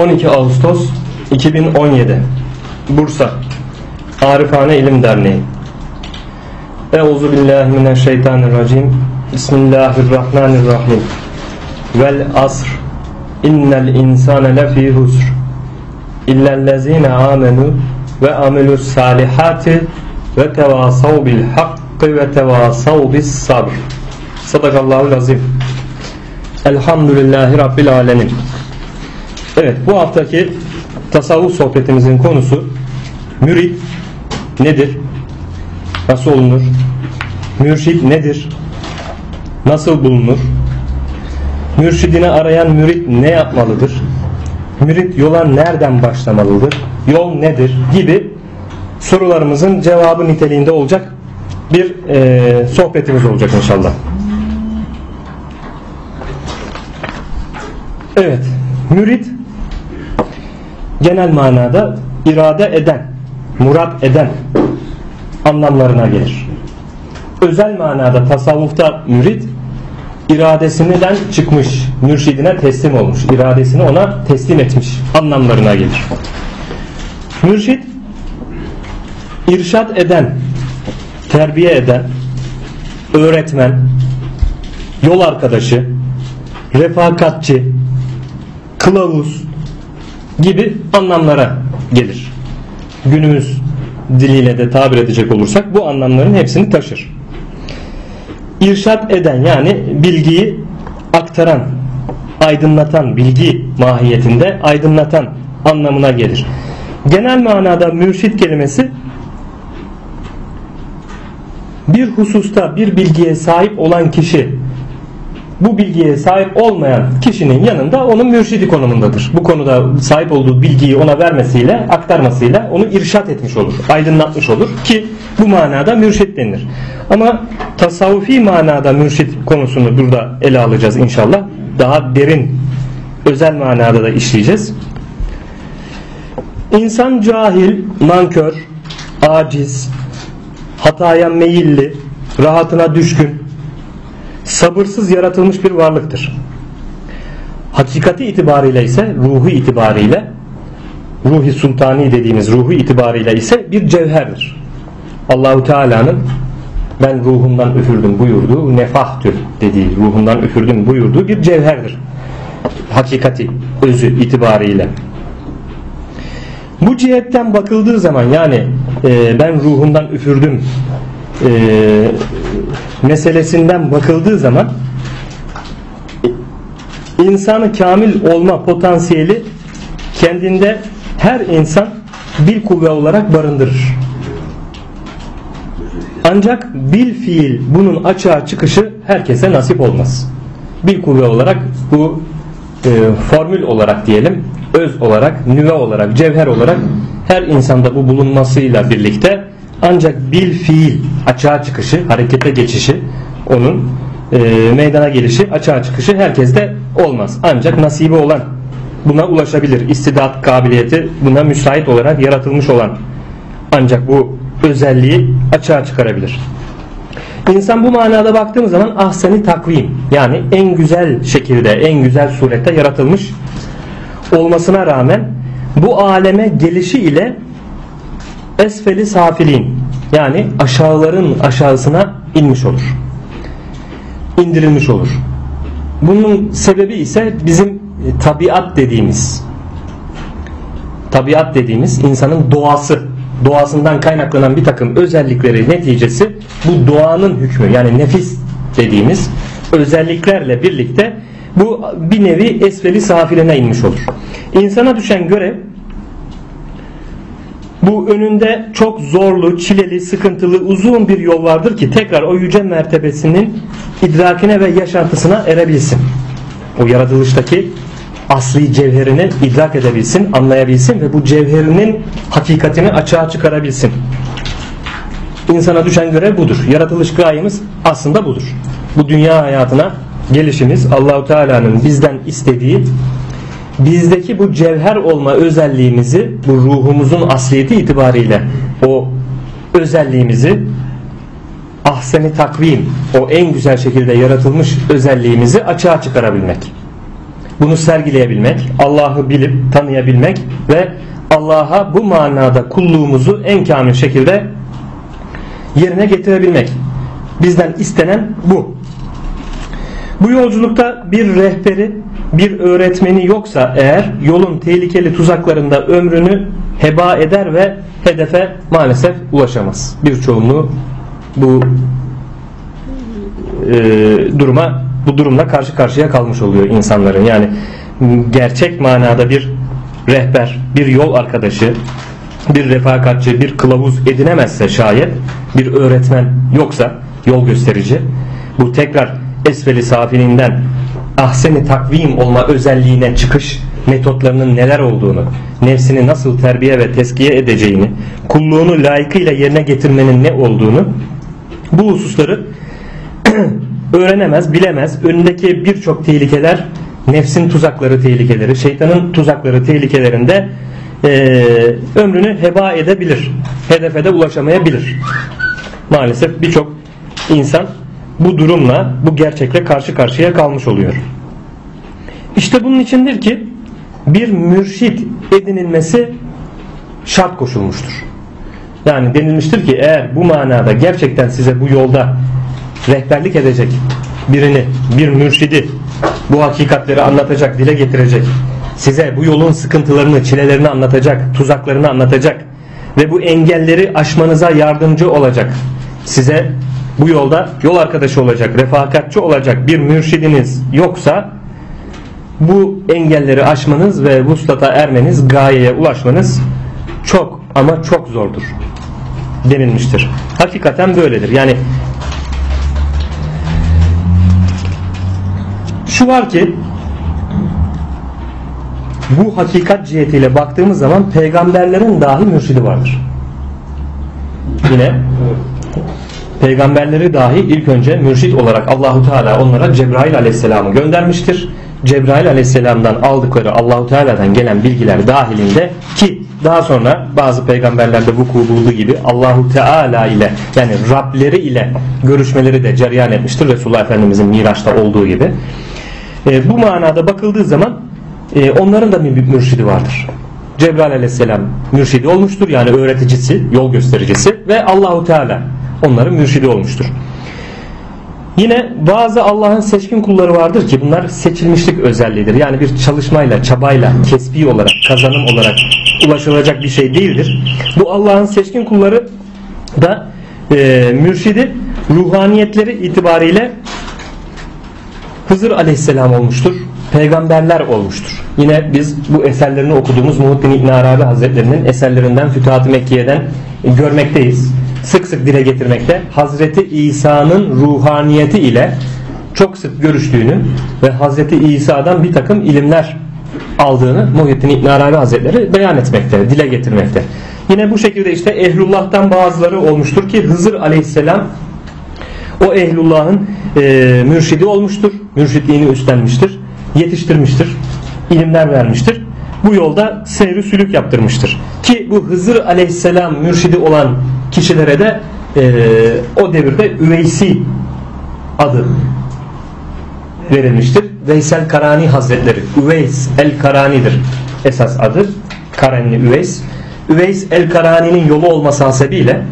12 Ağustos 2017 Bursa. Arifane İlim Derneği. Euzu billahi mineşşeytanirracim. Bismillahirrahmanirrahim. Vel asr. İnnel insane lefî husr. İllellezine amenu ve amelus salihati ve tevasav bil hakkı ve tevasav bis sabr. Sadakallahu azim Elhamdülillahi Rabbil alemin Evet bu haftaki tasavvuf sohbetimizin konusu mürit nedir? Nasıl olunur? Mürşid nedir? Nasıl bulunur? Mürşidini arayan mürit ne yapmalıdır? Mürit yola nereden başlamalıdır? Yol nedir? Gibi sorularımızın cevabı niteliğinde olacak bir e, sohbetimiz olacak inşallah. Evet, mürit genel manada irade eden, murat eden anlamlarına gelir. Özel manada tasavvufta mürit iradesinden çıkmış, mürşidine teslim olmuş, iradesini ona teslim etmiş anlamlarına gelir. Mürşid irşat eden, terbiye eden, öğretmen, yol arkadaşı, refakatçi, kılavuz gibi anlamlara gelir. Günümüz diliyle de tabir edecek olursak bu anlamların hepsini taşır. İrşat eden yani bilgiyi aktaran, aydınlatan, bilgi mahiyetinde aydınlatan anlamına gelir. Genel manada mürşit kelimesi bir hususta bir bilgiye sahip olan kişi bu bilgiye sahip olmayan kişinin yanında onun mürşidi konumundadır. Bu konuda sahip olduğu bilgiyi ona vermesiyle, aktarmasıyla onu irşat etmiş olur, aydınlatmış olur ki bu manada mürşit denir. Ama tasavvufi manada mürşit konusunu burada ele alacağız inşallah. Daha derin, özel manada da işleyeceğiz. İnsan cahil, nankör, aciz, hataya meyilli, rahatına düşkün, sabırsız yaratılmış bir varlıktır. Hakikati itibariyle ise ruhu itibariyle ruhi sultani dediğimiz ruhu itibariyle ise bir cevherdir. Allahu Teala'nın ben ruhumdan üfürdüm buyurduğu nefahtür dediği ruhundan üfürdüm buyurduğu bir cevherdir. Hakikati özü itibariyle. Bu cihetten bakıldığı zaman yani e, ben ruhumdan üfürdüm e, meselesinden bakıldığı zaman insanı kamil olma potansiyeli kendinde her insan bir kuvve olarak barındırır. Ancak bil fiil bunun açığa çıkışı herkese nasip olmaz. Bir kuvve olarak bu e, formül olarak diyelim, öz olarak, nüve olarak, cevher olarak her insanda bu bulunmasıyla birlikte ancak bil fiil açığa çıkışı, harekete geçişi onun e, meydana gelişi, açığa çıkışı herkeste olmaz. Ancak nasibi olan buna ulaşabilir. İstidat kabiliyeti buna müsait olarak yaratılmış olan ancak bu özelliği açığa çıkarabilir. İnsan bu manada baktığımız zaman ahseni takvim yani en güzel şekilde, en güzel surette yaratılmış olmasına rağmen bu aleme gelişi ile esfeli safilin yani aşağıların aşağısına inmiş olur. indirilmiş olur. Bunun sebebi ise bizim e, tabiat dediğimiz tabiat dediğimiz insanın doğası doğasından kaynaklanan bir takım özellikleri neticesi bu doğanın hükmü yani nefis dediğimiz özelliklerle birlikte bu bir nevi esfeli safiline inmiş olur. İnsana düşen görev bu önünde çok zorlu, çileli, sıkıntılı, uzun bir yol vardır ki tekrar o yüce mertebesinin idrakine ve yaşantısına erebilsin. O yaratılıştaki asli cevherini idrak edebilsin, anlayabilsin ve bu cevherinin hakikatini açığa çıkarabilsin. İnsana düşen görev budur. Yaratılış gayemiz aslında budur. Bu dünya hayatına gelişimiz Allahu Teala'nın bizden istediği bizdeki bu cevher olma özelliğimizi bu ruhumuzun asliyeti itibariyle o özelliğimizi ahseni takvim o en güzel şekilde yaratılmış özelliğimizi açığa çıkarabilmek. bunu sergileyebilmek, Allah'ı bilip tanıyabilmek ve Allah'a bu manada kulluğumuzu en kamil şekilde yerine getirebilmek. Bizden istenen bu. Bu yolculukta bir rehberi, bir öğretmeni yoksa eğer yolun tehlikeli tuzaklarında ömrünü heba eder ve hedefe maalesef ulaşamaz. Birçoğunluğu bu e, duruma bu durumla karşı karşıya kalmış oluyor insanların. Yani gerçek manada bir rehber, bir yol arkadaşı, bir refakatçi, bir kılavuz edinemezse şayet bir öğretmen yoksa yol gösterici bu tekrar esveli safilinden ahseni takvim olma özelliğine çıkış metotlarının neler olduğunu, nefsini nasıl terbiye ve teskiye edeceğini, kulluğunu layıkıyla yerine getirmenin ne olduğunu bu hususları öğrenemez, bilemez. Önündeki birçok tehlikeler, nefsin tuzakları tehlikeleri, şeytanın tuzakları tehlikelerinde e, ömrünü heba edebilir. Hedefe de ulaşamayabilir. Maalesef birçok insan bu durumla, bu gerçekle karşı karşıya kalmış oluyor. İşte bunun içindir ki bir mürşit edinilmesi şart koşulmuştur. Yani denilmiştir ki eğer bu manada gerçekten size bu yolda rehberlik edecek birini, bir mürşidi bu hakikatleri anlatacak, dile getirecek, size bu yolun sıkıntılarını, çilelerini anlatacak, tuzaklarını anlatacak ve bu engelleri aşmanıza yardımcı olacak. Size bu yolda yol arkadaşı olacak, refakatçi olacak bir mürşidiniz yoksa bu engelleri aşmanız ve vuslata ermeniz, gayeye ulaşmanız çok ama çok zordur denilmiştir. Hakikaten böyledir. Yani şu var ki bu hakikat cihetiyle baktığımız zaman peygamberlerin dahi mürşidi vardır. Yine peygamberleri dahi ilk önce mürşit olarak Allahu Teala onlara Cebrail Aleyhisselam'ı göndermiştir. Cebrail Aleyhisselam'dan aldıkları Allahu Teala'dan gelen bilgiler dahilinde ki daha sonra bazı peygamberlerde vuku bulduğu gibi Allahu Teala ile yani Rableri ile görüşmeleri de cereyan etmiştir. Resulullah Efendimizin Miraç'ta olduğu gibi. E, bu manada bakıldığı zaman e, onların da bir mürşidi vardır. Cebrail aleyhisselam mürşidi olmuştur yani öğreticisi, yol göstericisi ve Allahu Teala onların mürşidi olmuştur. Yine bazı Allah'ın seçkin kulları vardır ki bunlar seçilmişlik özelliğidir. Yani bir çalışmayla, çabayla, kesbi olarak, kazanım olarak ulaşılacak bir şey değildir. Bu Allah'ın seçkin kulları da e, mürşidi ruhaniyetleri itibariyle Hızır aleyhisselam olmuştur. Peygamberler olmuştur. Yine biz bu eserlerini okuduğumuz Muhittin İbn Arabi Hazretlerinin eserlerinden Fütuhat-ı Mekke'den görmekteyiz. Sık sık dile getirmekte. Hazreti İsa'nın ruhaniyeti ile çok sık görüştüğünü ve Hazreti İsa'dan bir takım ilimler aldığını Muhittin İbn Arabi Hazretleri beyan etmekte, dile getirmekte. Yine bu şekilde işte Ehlullah'tan bazıları olmuştur ki Hızır Aleyhisselam o ehlullahın e, mürşidi olmuştur. Mürşitliğini üstlenmiştir. Yetiştirmiştir. ilimler vermiştir. Bu yolda seyri sülük yaptırmıştır. Ki bu Hızır aleyhisselam mürşidi olan kişilere de e, o devirde Üveysi adı verilmiştir. Veysel Karani Hazretleri Üveys el Karani'dir esas adı. Karenli Üveys. Üveys el Karani'nin yolu olması hasebiyle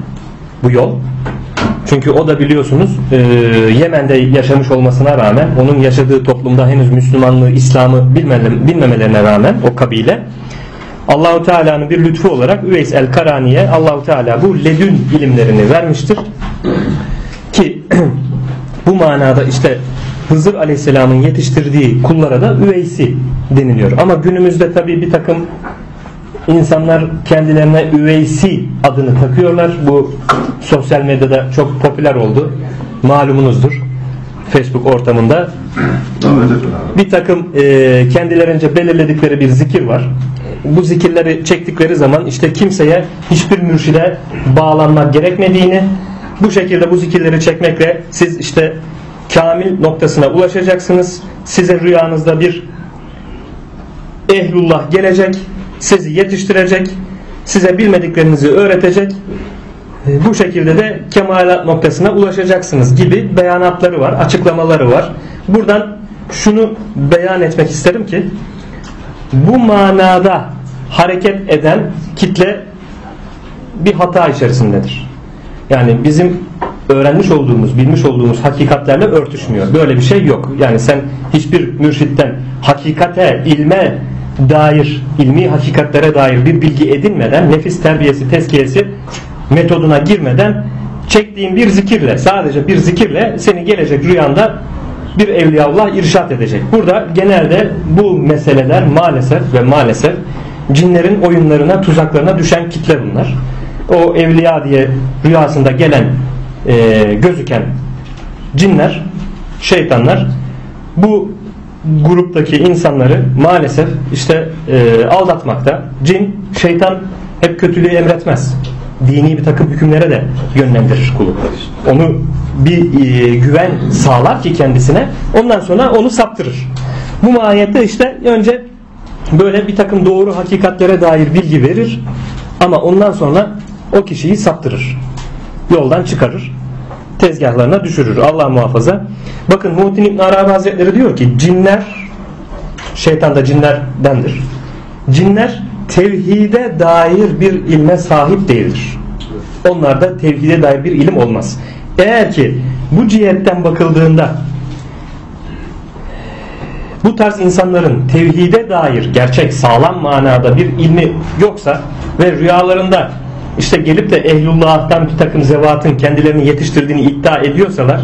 bu yol çünkü o da biliyorsunuz e, Yemen'de yaşamış olmasına rağmen onun yaşadığı toplumda henüz Müslümanlığı, İslam'ı bilmemelerine rağmen o kabile Allahu Teala'nın bir lütfu olarak Üveys el Karani'ye Allahu Teala bu ledün ilimlerini vermiştir. Ki bu manada işte Hızır Aleyhisselam'ın yetiştirdiği kullara da Üveysi deniliyor. Ama günümüzde tabi bir takım insanlar kendilerine Üveysi adını takıyorlar. Bu sosyal medyada çok popüler oldu. Malumunuzdur. Facebook ortamında bir takım e, kendilerince belirledikleri bir zikir var. Bu zikirleri çektikleri zaman işte kimseye hiçbir mürşide bağlanmak gerekmediğini bu şekilde bu zikirleri çekmekle siz işte kamil noktasına ulaşacaksınız. Size rüyanızda bir ehlullah gelecek sizi yetiştirecek, size bilmediklerinizi öğretecek. E, bu şekilde de kemalat noktasına ulaşacaksınız gibi beyanatları var, açıklamaları var. Buradan şunu beyan etmek isterim ki bu manada hareket eden kitle bir hata içerisindedir. Yani bizim öğrenmiş olduğumuz, bilmiş olduğumuz hakikatlerle örtüşmüyor. Böyle bir şey yok. Yani sen hiçbir mürşitten hakikate, ilme dair, ilmi hakikatlere dair bir bilgi edinmeden, nefis terbiyesi, tezkiyesi metoduna girmeden çektiğin bir zikirle, sadece bir zikirle seni gelecek rüyanda bir evliyaullah irşat edecek. Burada genelde bu meseleler maalesef ve maalesef cinlerin oyunlarına, tuzaklarına düşen kitle bunlar. O evliya diye rüyasında gelen, e, gözüken cinler, şeytanlar bu gruptaki insanları maalesef işte e, aldatmakta. Cin, şeytan hep kötülüğü emretmez. Dini bir takım hükümlere de yönlendirir kulu. Onu bir e, güven sağlar ki kendisine ondan sonra onu saptırır. Bu mahiyette işte önce böyle bir takım doğru hakikatlere dair bilgi verir ama ondan sonra o kişiyi saptırır. Yoldan çıkarır. Tezgahlarına düşürür. Allah muhafaza. Bakın Muhittin İbn Arabi Hazretleri diyor ki cinler şeytan da cinlerdendir. Cinler tevhide dair bir ilme sahip değildir. Onlarda tevhide dair bir ilim olmaz. Eğer ki bu cihetten bakıldığında bu tarz insanların tevhide dair gerçek sağlam manada bir ilmi yoksa ve rüyalarında işte gelip de ehlullah'tan bir takım zevatın kendilerini yetiştirdiğini iddia ediyorsalar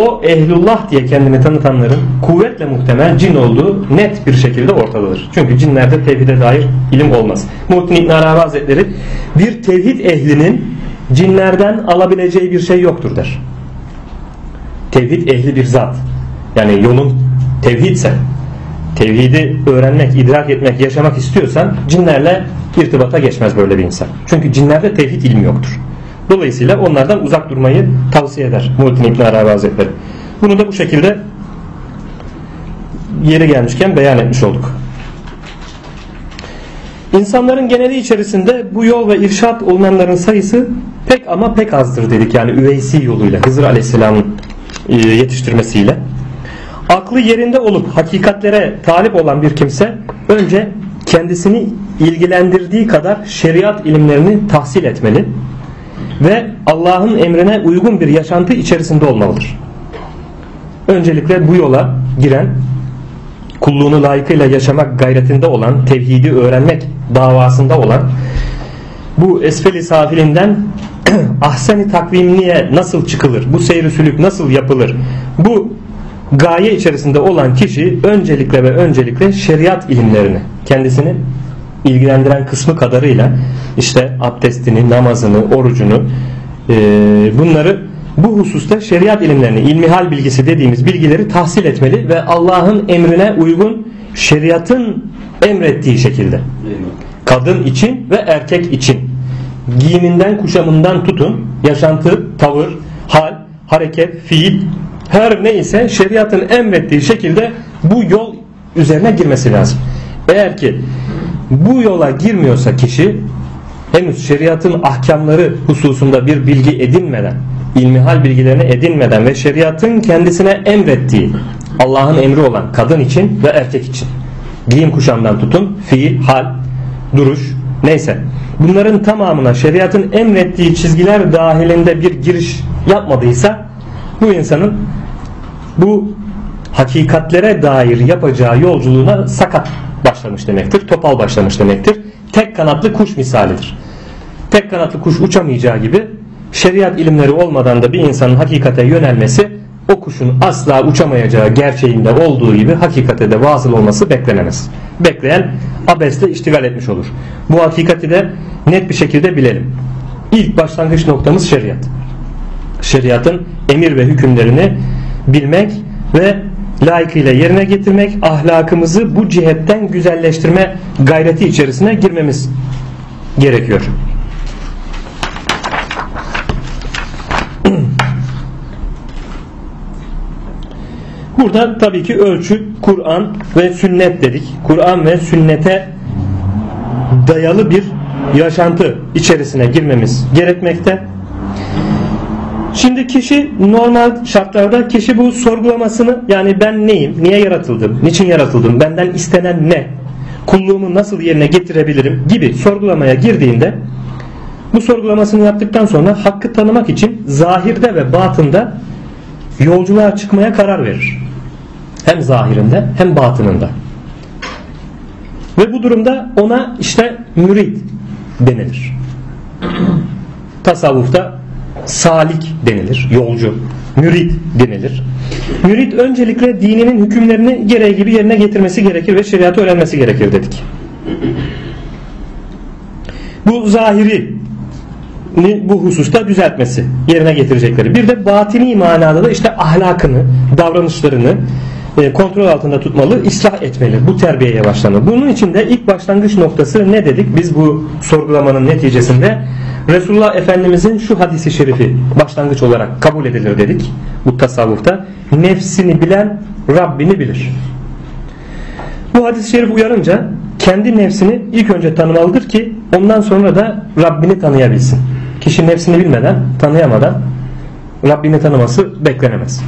o ehlullah diye kendini tanıtanların kuvvetle muhtemel cin olduğu net bir şekilde ortadadır. Çünkü cinlerde tevhide dair ilim olmaz. Muhittin İbn Arabi Hazretleri bir tevhid ehlinin cinlerden alabileceği bir şey yoktur der. Tevhid ehli bir zat. Yani yolun tevhidse tevhidi öğrenmek, idrak etmek, yaşamak istiyorsan cinlerle irtibata geçmez böyle bir insan. Çünkü cinlerde tevhid ilmi yoktur. Dolayısıyla onlardan uzak durmayı tavsiye eder Muhittin İbn Arabi Hazretleri. Bunu da bu şekilde yeri gelmişken beyan etmiş olduk. İnsanların geneli içerisinde bu yol ve irşat olunanların sayısı pek ama pek azdır dedik. Yani üveysi yoluyla Hızır Aleyhisselam'ın e, yetiştirmesiyle. Aklı yerinde olup hakikatlere talip olan bir kimse önce kendisini ilgilendirdiği kadar şeriat ilimlerini tahsil etmeli ve Allah'ın emrine uygun bir yaşantı içerisinde olmalıdır. Öncelikle bu yola giren kulluğunu layıkıyla yaşamak gayretinde olan, tevhidi öğrenmek davasında olan bu esfeli safilinden ahseni takvimliğe nasıl çıkılır? Bu seyri sülük nasıl yapılır? Bu gaye içerisinde olan kişi öncelikle ve öncelikle şeriat ilimlerini kendisini ilgilendiren kısmı kadarıyla işte abdestini, namazını, orucunu e, bunları bu hususta şeriat ilimlerini, ilmihal bilgisi dediğimiz bilgileri tahsil etmeli ve Allah'ın emrine uygun şeriatın emrettiği şekilde. Kadın için ve erkek için giyiminden kuşamından tutun yaşantı, tavır, hal, hareket, fiil her neyse şeriatın emrettiği şekilde bu yol üzerine girmesi lazım. Eğer ki bu yola girmiyorsa kişi henüz şeriatın ahkamları hususunda bir bilgi edinmeden, ilmihal bilgilerini edinmeden ve şeriatın kendisine emrettiği Allah'ın emri olan kadın için ve erkek için. Giyim kuşamdan tutun fiil, hal, duruş neyse. Bunların tamamına şeriatın emrettiği çizgiler dahilinde bir giriş yapmadıysa bu insanın bu hakikatlere dair yapacağı yolculuğuna sakat başlamış demektir. Topal başlamış demektir. Tek kanatlı kuş misalidir. Tek kanatlı kuş uçamayacağı gibi şeriat ilimleri olmadan da bir insanın hakikate yönelmesi o kuşun asla uçamayacağı gerçeğinde olduğu gibi hakikate de vasıl olması beklenemez. Bekleyen abesle iştigal etmiş olur. Bu hakikati de net bir şekilde bilelim. İlk başlangıç noktamız şeriat. Şeriatın emir ve hükümlerini bilmek ve layıkıyla yerine getirmek, ahlakımızı bu cihetten güzelleştirme gayreti içerisine girmemiz gerekiyor. Burada tabii ki ölçü Kur'an ve sünnet dedik. Kur'an ve sünnete dayalı bir yaşantı içerisine girmemiz gerekmekte. Şimdi kişi normal şartlarda kişi bu sorgulamasını yani ben neyim, niye yaratıldım, niçin yaratıldım, benden istenen ne, kulluğumu nasıl yerine getirebilirim gibi sorgulamaya girdiğinde bu sorgulamasını yaptıktan sonra hakkı tanımak için zahirde ve batında yolculuğa çıkmaya karar verir. Hem zahirinde hem batınında. Ve bu durumda ona işte mürid denilir. Tasavvufta salik denilir, yolcu, mürid denilir. Mürid öncelikle dininin hükümlerini gereği gibi yerine getirmesi gerekir ve şeriatı öğrenmesi gerekir dedik. Bu zahiri bu hususta düzeltmesi, yerine getirecekleri. Bir de batini manada da işte ahlakını, davranışlarını e, kontrol altında tutmalı, ıslah etmeli. Bu terbiyeye başlamalı. Bunun için de ilk başlangıç noktası ne dedik? Biz bu sorgulamanın neticesinde Resulullah Efendimizin şu hadisi şerifi başlangıç olarak kabul edilir dedik. Bu tasavvufta nefsini bilen Rabbini bilir. Bu hadis-i şerif uyarınca kendi nefsini ilk önce tanımalıdır ki ondan sonra da Rabbini tanıyabilsin. Kişi nefsini bilmeden, tanıyamadan Rabbini tanıması beklenemez.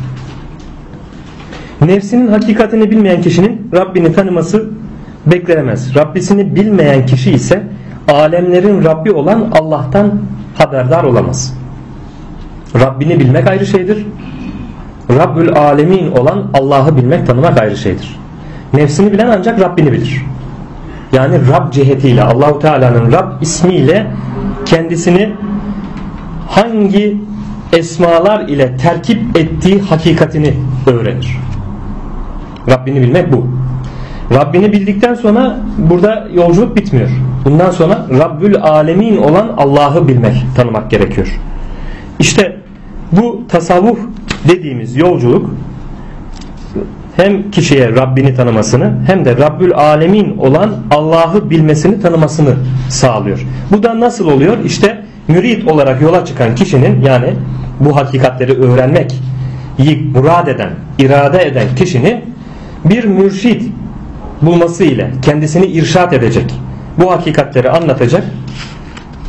Nefsinin hakikatini bilmeyen kişinin Rabbini tanıması beklenemez. Rabbisini bilmeyen kişi ise alemlerin Rabbi olan Allah'tan haberdar olamaz. Rabbini bilmek ayrı şeydir. Rabbül alemin olan Allah'ı bilmek tanımak ayrı şeydir. Nefsini bilen ancak Rabbini bilir. Yani Rab cihetiyle Allahu Teala'nın Rab ismiyle kendisini hangi esmalar ile terkip ettiği hakikatini öğrenir. Rabbini bilmek bu. Rabbini bildikten sonra burada yolculuk bitmiyor. Bundan sonra Rabbül Alemin olan Allah'ı bilmek, tanımak gerekiyor. İşte bu tasavvuf dediğimiz yolculuk hem kişiye Rabbini tanımasını hem de Rabbül Alemin olan Allah'ı bilmesini tanımasını sağlıyor. Bu da nasıl oluyor? İşte mürit olarak yola çıkan kişinin yani bu hakikatleri öğrenmek murad eden, irade eden kişinin bir mürşid bulması ile kendisini irşat edecek, bu hakikatleri anlatacak,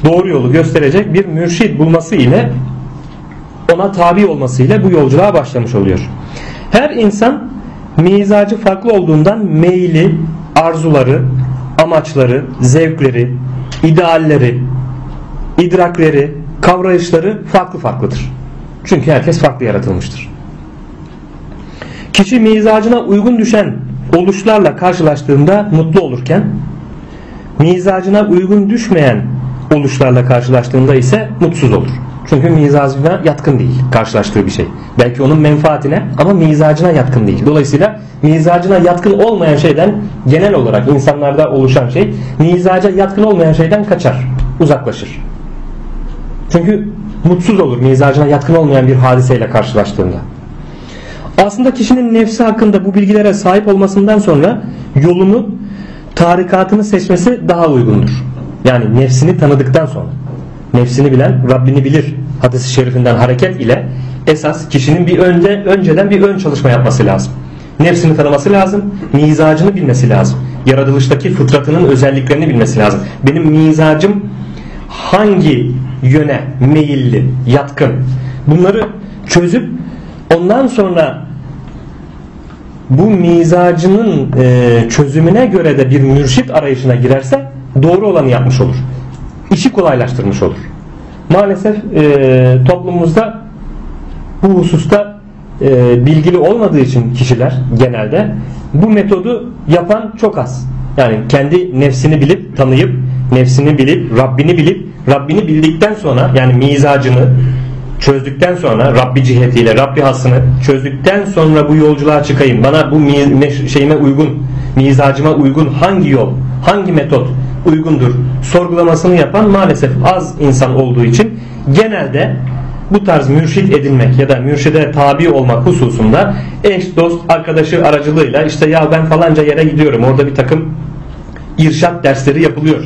doğru yolu gösterecek bir mürşid bulması ile ona tabi olması ile bu yolculuğa başlamış oluyor. Her insan mizacı farklı olduğundan meyli, arzuları, amaçları, zevkleri, idealleri, idrakleri, kavrayışları farklı farklıdır. Çünkü herkes farklı yaratılmıştır. Kişi mizacına uygun düşen oluşlarla karşılaştığında mutlu olurken mizacına uygun düşmeyen oluşlarla karşılaştığında ise mutsuz olur. Çünkü mizacına yatkın değil karşılaştığı bir şey. Belki onun menfaatine ama mizacına yatkın değil. Dolayısıyla mizacına yatkın olmayan şeyden genel olarak insanlarda oluşan şey mizaca yatkın olmayan şeyden kaçar, uzaklaşır. Çünkü mutsuz olur mizacına yatkın olmayan bir hadiseyle karşılaştığında. Aslında kişinin nefsi hakkında bu bilgilere sahip olmasından sonra yolunu, tarikatını seçmesi daha uygundur. Yani nefsini tanıdıktan sonra. Nefsini bilen Rabbini bilir hadisi şerifinden hareket ile esas kişinin bir önde önceden bir ön çalışma yapması lazım. Nefsini tanıması lazım, mizacını bilmesi lazım. Yaratılıştaki fıtratının özelliklerini bilmesi lazım. Benim mizacım hangi yöne meyilli, yatkın? Bunları çözüp ondan sonra bu mizacının e, çözümüne göre de bir mürşit arayışına girerse doğru olanı yapmış olur. İşi kolaylaştırmış olur. Maalesef e, toplumumuzda bu hususta e, bilgili olmadığı için kişiler genelde bu metodu yapan çok az. Yani kendi nefsini bilip tanıyıp nefsini bilip Rabbini bilip Rabbini bildikten sonra yani mizacını çözdükten sonra Rabbi cihetiyle Rabbi hasını çözdükten sonra bu yolculuğa çıkayım. Bana bu şeyime uygun, mizacıma uygun hangi yol, hangi metot uygundur sorgulamasını yapan maalesef az insan olduğu için genelde bu tarz mürşit edinmek ya da mürşide tabi olmak hususunda eş, dost, arkadaşı aracılığıyla işte ya ben falanca yere gidiyorum orada bir takım irşat dersleri yapılıyor.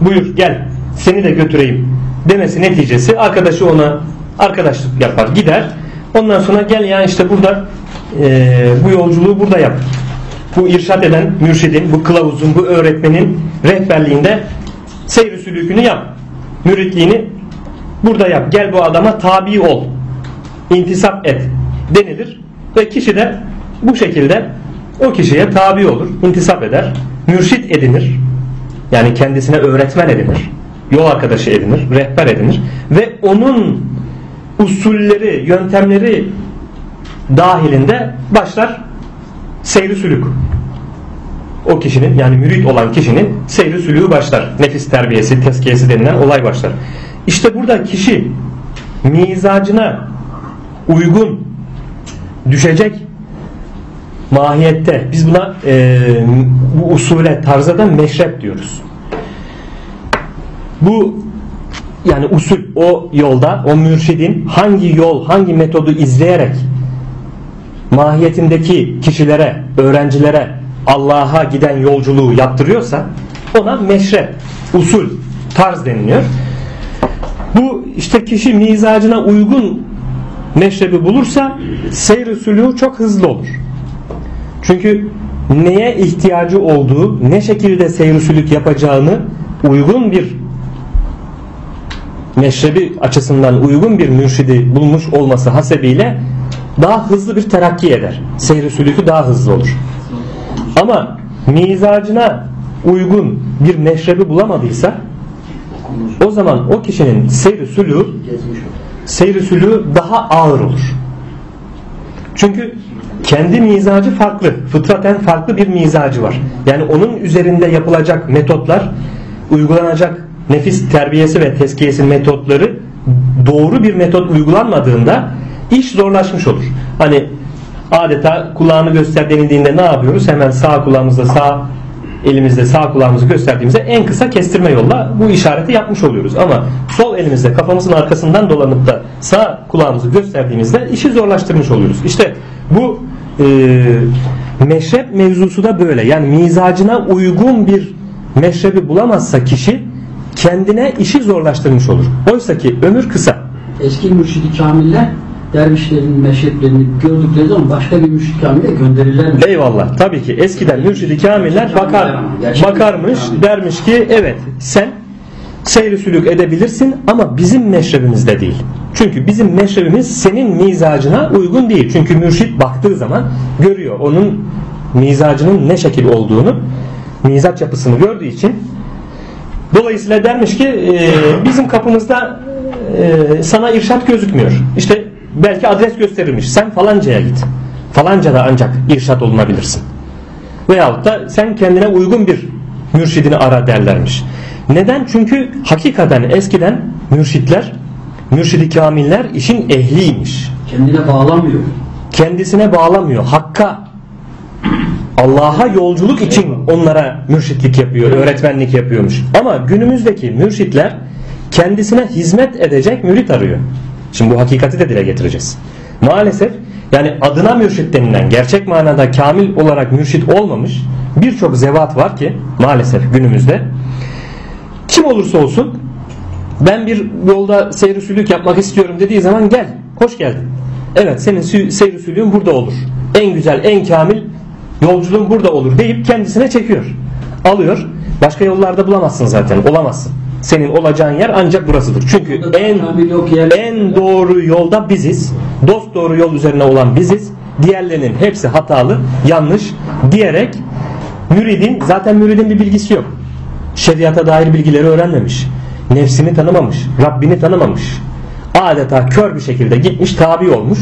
Buyur gel seni de götüreyim demesi neticesi arkadaşı ona arkadaşlık yapar gider. Ondan sonra gel ya işte burada e, bu yolculuğu burada yap. Bu irşat eden mürşidin bu kılavuzun bu öğretmenin rehberliğinde seyir sülükünü yap. Müritliğini burada yap. Gel bu adama tabi ol. İntisap et denilir ve kişi de bu şekilde o kişiye tabi olur, intisap eder, mürşit edinir. Yani kendisine öğretmen edinir, yol arkadaşı edinir, rehber edinir ve onun usulleri, yöntemleri dahilinde başlar seyri sülük. O kişinin yani mürit olan kişinin seyri sülüğü başlar. Nefis terbiyesi, tezkiyesi denilen olay başlar. İşte burada kişi mizacına uygun düşecek mahiyette biz buna e, bu usule tarza da meşrep diyoruz. Bu yani usul o yolda o mürşidin hangi yol hangi metodu izleyerek mahiyetindeki kişilere öğrencilere Allah'a giden yolculuğu yaptırıyorsa ona meşrep usul tarz deniliyor. Bu işte kişi mizacına uygun meşrebi bulursa seyr usulü çok hızlı olur. Çünkü neye ihtiyacı olduğu, ne şekilde seyr yapacağını uygun bir meşrebi açısından uygun bir mürşidi bulmuş olması hasebiyle daha hızlı bir terakki eder. Seyri sülükü daha hızlı olur. Ama mizacına uygun bir meşrebi bulamadıysa o zaman o kişinin seyri sülüğü seyri sülüğü daha ağır olur. Çünkü kendi mizacı farklı. Fıtraten farklı bir mizacı var. Yani onun üzerinde yapılacak metotlar, uygulanacak nefis terbiyesi ve tezkiyesi metotları doğru bir metot uygulanmadığında iş zorlaşmış olur. Hani adeta kulağını göster denildiğinde ne yapıyoruz? Hemen sağ kulağımızda sağ elimizde sağ kulağımızı gösterdiğimizde en kısa kestirme yolla bu işareti yapmış oluyoruz. Ama sol elimizde kafamızın arkasından dolanıp da sağ kulağımızı gösterdiğimizde işi zorlaştırmış oluyoruz. İşte bu e, meşrep mevzusu da böyle. Yani mizacına uygun bir meşrebi bulamazsa kişi kendine işi zorlaştırmış olur. Oysa ki ömür kısa. Eski mürşidi kamiller dervişlerin meşreplerini gördükleri zaman başka bir mürşid kamile gönderirler mi? Eyvallah. Tabii ki eskiden mürşidi kamiller bakar, bakarmış dermiş ki evet sen seyri sülük edebilirsin ama bizim meşrebimizde değil. Çünkü bizim meşrebimiz senin mizacına uygun değil. Çünkü mürşit baktığı zaman görüyor onun mizacının ne şekil olduğunu, mizaç yapısını gördüğü için dolayısıyla dermiş ki e, bizim kapımızda e, sana irşat gözükmüyor. İşte belki adres gösterilmiş. Sen falancaya git. Falanca da ancak irşat olunabilirsin. Veyahut da sen kendine uygun bir mürşidini ara derlermiş. Neden? Çünkü hakikaten eskiden mürşitler, mürşidi kamiller işin ehliymiş. Kendine bağlamıyor. Kendisine bağlamıyor. Hakka Allah'a yolculuk için onlara mürşitlik yapıyor, öğretmenlik yapıyormuş. Ama günümüzdeki mürşitler kendisine hizmet edecek mürit arıyor. Şimdi bu hakikati de dile getireceğiz. Maalesef yani adına mürşit denilen gerçek manada kamil olarak mürşit olmamış birçok zevat var ki maalesef günümüzde kim olursa olsun ben bir yolda seyir sülük yapmak istiyorum dediği zaman gel hoş geldin. Evet senin seyir sülüğün burada olur. En güzel en kamil yolculuğun burada olur deyip kendisine çekiyor. Alıyor. Başka yollarda bulamazsın zaten olamazsın. Senin olacağın yer ancak burasıdır. Çünkü en en doğru yolda biziz. Dost doğru yol üzerine olan biziz. Diğerlerinin hepsi hatalı, yanlış diyerek müridin zaten müridin bir bilgisi yok. Şeriata dair bilgileri öğrenmemiş. Nefsini tanımamış. Rabbini tanımamış. Adeta kör bir şekilde gitmiş tabi olmuş.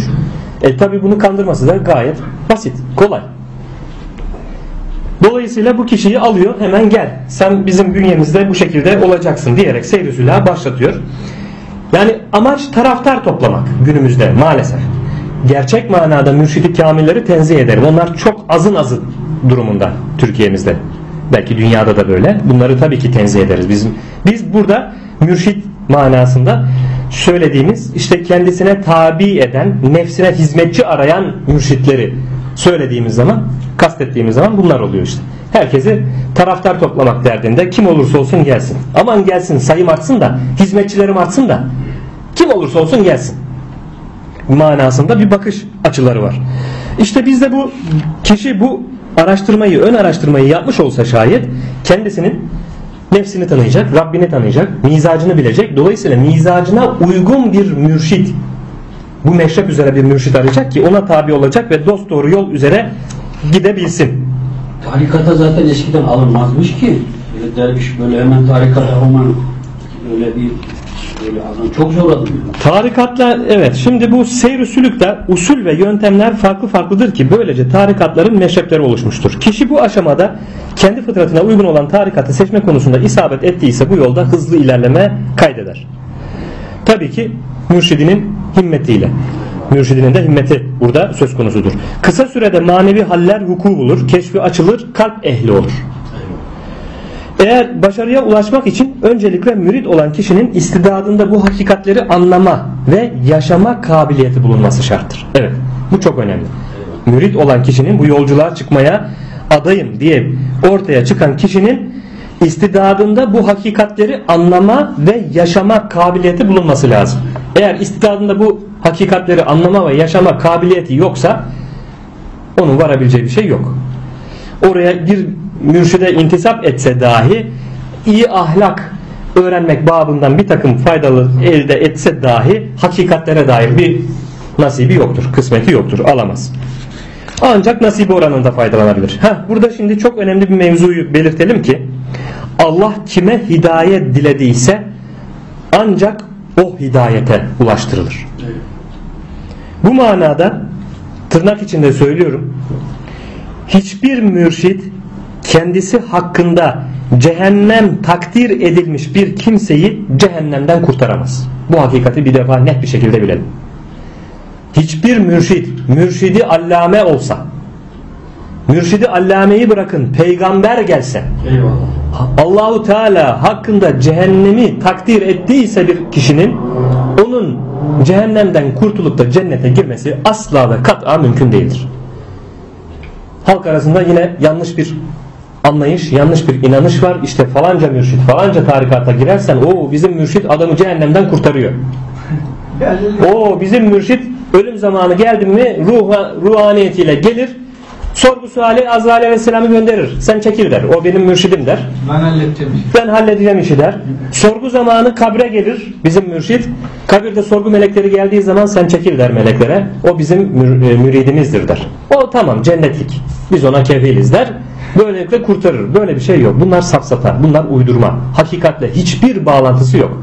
E tabi bunu kandırması da gayet basit, kolay. Dolayısıyla bu kişiyi alıyor hemen gel. Sen bizim bünyemizde bu şekilde olacaksın diyerek seyri başlatıyor. Yani amaç taraftar toplamak günümüzde maalesef. Gerçek manada mürşidi kamilleri tenzih ederim. Onlar çok azın azın durumunda Türkiye'mizde. Belki dünyada da böyle. Bunları tabii ki tenzih ederiz. Bizim biz burada mürşit manasında söylediğimiz işte kendisine tabi eden, nefsine hizmetçi arayan mürşitleri söylediğimiz zaman, kastettiğimiz zaman bunlar oluyor işte. Herkesi taraftar toplamak derdinde kim olursa olsun gelsin. Aman gelsin sayım artsın da, hizmetçilerim artsın da kim olursa olsun gelsin. Manasında bir bakış açıları var. İşte bizde bu kişi bu araştırmayı, ön araştırmayı yapmış olsa şayet kendisinin nefsini tanıyacak, Rabbini tanıyacak, mizacını bilecek. Dolayısıyla mizacına uygun bir mürşit bu meşrep üzere bir mürşit arayacak ki ona tabi olacak ve dost doğru yol üzere gidebilsin. Tarikata zaten eskiden alınmazmış ki. Böyle derviş böyle hemen tarikata roman böyle bir böyle adam çok zor alınıyor. Tarikatlar evet şimdi bu seyr sülükte usul ve yöntemler farklı farklıdır ki böylece tarikatların meşrepleri oluşmuştur. Kişi bu aşamada kendi fıtratına uygun olan tarikatı seçme konusunda isabet ettiyse bu yolda hızlı ilerleme kaydeder. Tabii ki mürşidinin himmetiyle. Mürşidinin de himmeti burada söz konusudur. Kısa sürede manevi haller vuku bulur, keşfi açılır, kalp ehli olur. Eğer başarıya ulaşmak için öncelikle mürit olan kişinin istidadında bu hakikatleri anlama ve yaşama kabiliyeti bulunması şarttır. Evet bu çok önemli. Mürit olan kişinin bu yolculuğa çıkmaya adayım diye ortaya çıkan kişinin istidadında bu hakikatleri anlama ve yaşama kabiliyeti bulunması lazım. Eğer istidadında bu hakikatleri anlama ve yaşama kabiliyeti yoksa onun varabileceği bir şey yok. Oraya bir mürşide intisap etse dahi iyi ahlak öğrenmek babından bir takım faydalı elde etse dahi hakikatlere dair bir nasibi yoktur. Kısmeti yoktur. Alamaz. Ancak nasibi oranında faydalanabilir. Heh, burada şimdi çok önemli bir mevzuyu belirtelim ki Allah kime hidayet dilediyse ancak o hidayete ulaştırılır. Bu manada tırnak içinde söylüyorum. Hiçbir mürşit kendisi hakkında cehennem takdir edilmiş bir kimseyi cehennemden kurtaramaz. Bu hakikati bir defa net bir şekilde bilelim. Hiçbir mürşit, mürşidi allame olsa, mürşidi allameyi bırakın, peygamber gelse, Eyvallah. Allahu Teala hakkında cehennemi takdir ettiyse bir kişinin onun cehennemden kurtulup da cennete girmesi asla ve kat'a mümkün değildir. Halk arasında yine yanlış bir anlayış, yanlış bir inanış var. İşte falanca mürşit, falanca tarikata girersen o bizim mürşit adamı cehennemden kurtarıyor. O bizim mürşit ölüm zamanı geldi mi ruha, ruhaniyetiyle gelir. Sorgu suali Azrail Aleyhisselam'ı gönderir. Sen çekil der. O benim mürşidim der. Ben halledeceğim. Ben halledeceğim işi der. Sorgu zamanı kabre gelir bizim mürşit. Kabirde sorgu melekleri geldiği zaman sen çekil der meleklere. O bizim mür- e, müridimizdir der. O tamam cennetlik. Biz ona kefiliz der. Böylelikle kurtarır. Böyle bir şey yok. Bunlar safsata. Bunlar uydurma. Hakikatle hiçbir bağlantısı yok.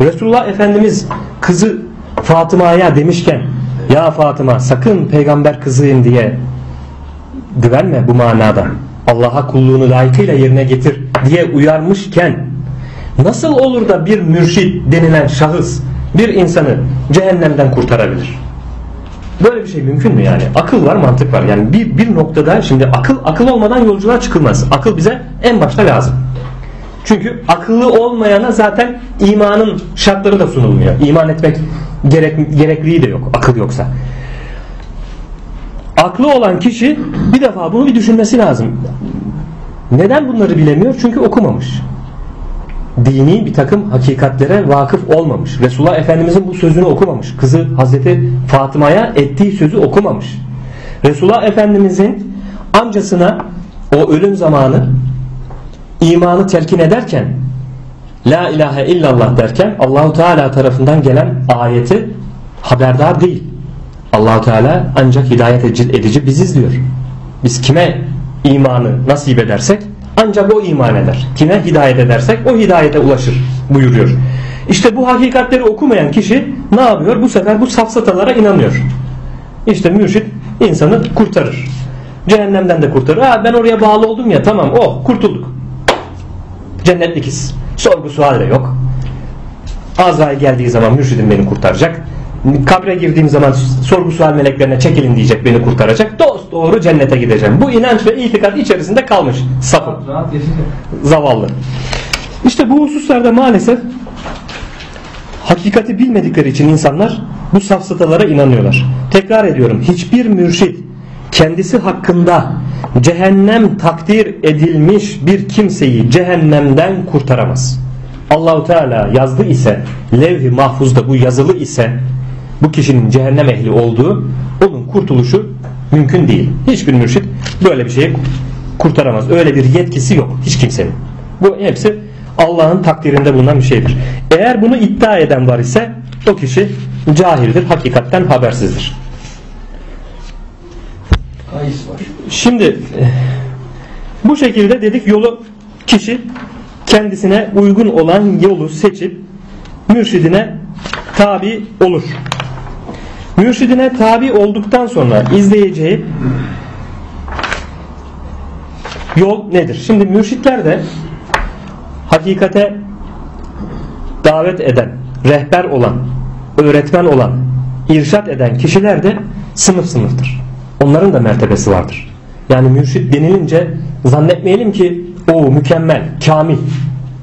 Resulullah Efendimiz kızı Fatıma'ya demişken ya Fatıma sakın peygamber kızıyım diye güvenme bu manada. Allah'a kulluğunu layıkıyla yerine getir diye uyarmışken nasıl olur da bir mürşit denilen şahıs bir insanı cehennemden kurtarabilir? Böyle bir şey mümkün mü yani? Akıl var, mantık var. Yani bir, bir noktada şimdi akıl akıl olmadan yolculuğa çıkılmaz. Akıl bize en başta lazım. Çünkü akıllı olmayana zaten imanın şartları da sunulmuyor. İman etmek gerek, gerekliliği de yok akıl yoksa. Aklı olan kişi bir defa bunu bir düşünmesi lazım. Neden bunları bilemiyor? Çünkü okumamış. Dini bir takım hakikatlere vakıf olmamış. Resulullah Efendimizin bu sözünü okumamış. Kızı Hazreti Fatıma'ya ettiği sözü okumamış. Resulullah Efendimizin amcasına o ölüm zamanı imanı telkin ederken La ilahe illallah derken Allahu Teala tarafından gelen ayeti haberdar değil. Allahu Teala ancak hidayet edici biziz diyor. Biz kime imanı nasip edersek ancak o iman eder. Kime hidayet edersek o hidayete ulaşır buyuruyor. İşte bu hakikatleri okumayan kişi ne yapıyor? Bu sefer bu safsatalara inanıyor. İşte mürşit insanı kurtarır. Cehennemden de kurtarır. Ha, ben oraya bağlı oldum ya tamam oh kurtulduk. Cennetlikiz. Sorgu sual de yok. Azrail geldiği zaman mürşidim beni kurtaracak. Kabre girdiğim zaman sorgu sual meleklerine çekilin diyecek beni kurtaracak. Dost doğru cennete gideceğim. Bu inanç ve itikat içerisinde kalmış sapık, zavallı. İşte bu hususlarda maalesef hakikati bilmedikleri için insanlar bu safsatalara inanıyorlar. Tekrar ediyorum hiçbir mürşit kendisi hakkında cehennem takdir edilmiş bir kimseyi cehennemden kurtaramaz. Allahu Teala yazdı ise levh-i mahfuzda bu yazılı ise bu kişinin cehennem ehli olduğu onun kurtuluşu mümkün değil. Hiçbir mürşit böyle bir şeyi kurtaramaz. Öyle bir yetkisi yok hiç kimsenin. Bu hepsi Allah'ın takdirinde bulunan bir şeydir. Eğer bunu iddia eden var ise o kişi cahildir, hakikatten habersizdir. Şimdi bu şekilde dedik yolu kişi kendisine uygun olan yolu seçip mürşidine tabi olur. Mürşidine tabi olduktan sonra izleyeceği yol nedir? Şimdi mürşitler de hakikate davet eden, rehber olan, öğretmen olan, irşat eden kişiler de sınıf sınıftır. Onların da mertebesi vardır. Yani mürşit denilince zannetmeyelim ki o mükemmel, kamil,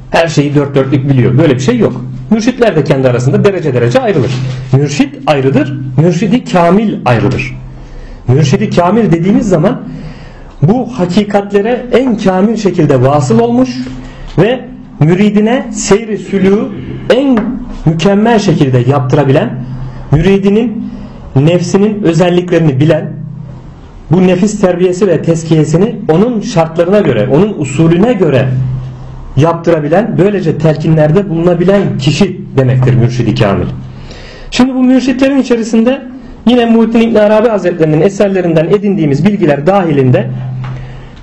her şeyi dört dörtlük biliyor. Böyle bir şey yok. Mürşitler de kendi arasında derece derece ayrılır. Mürşit ayrıdır, mürşidi kamil ayrıdır. Mürşidi kamil dediğimiz zaman bu hakikatlere en kamil şekilde vasıl olmuş ve müridine seyri sülû en mükemmel şekilde yaptırabilen, müridinin nefsinin özelliklerini bilen, bu nefis terbiyesi ve teskiyesini onun şartlarına göre, onun usulüne göre yaptırabilen, böylece telkinlerde bulunabilen kişi demektir mürşidi kamil. Şimdi bu mürşitlerin içerisinde yine Muhittin İbn Arabi Hazretlerinin eserlerinden edindiğimiz bilgiler dahilinde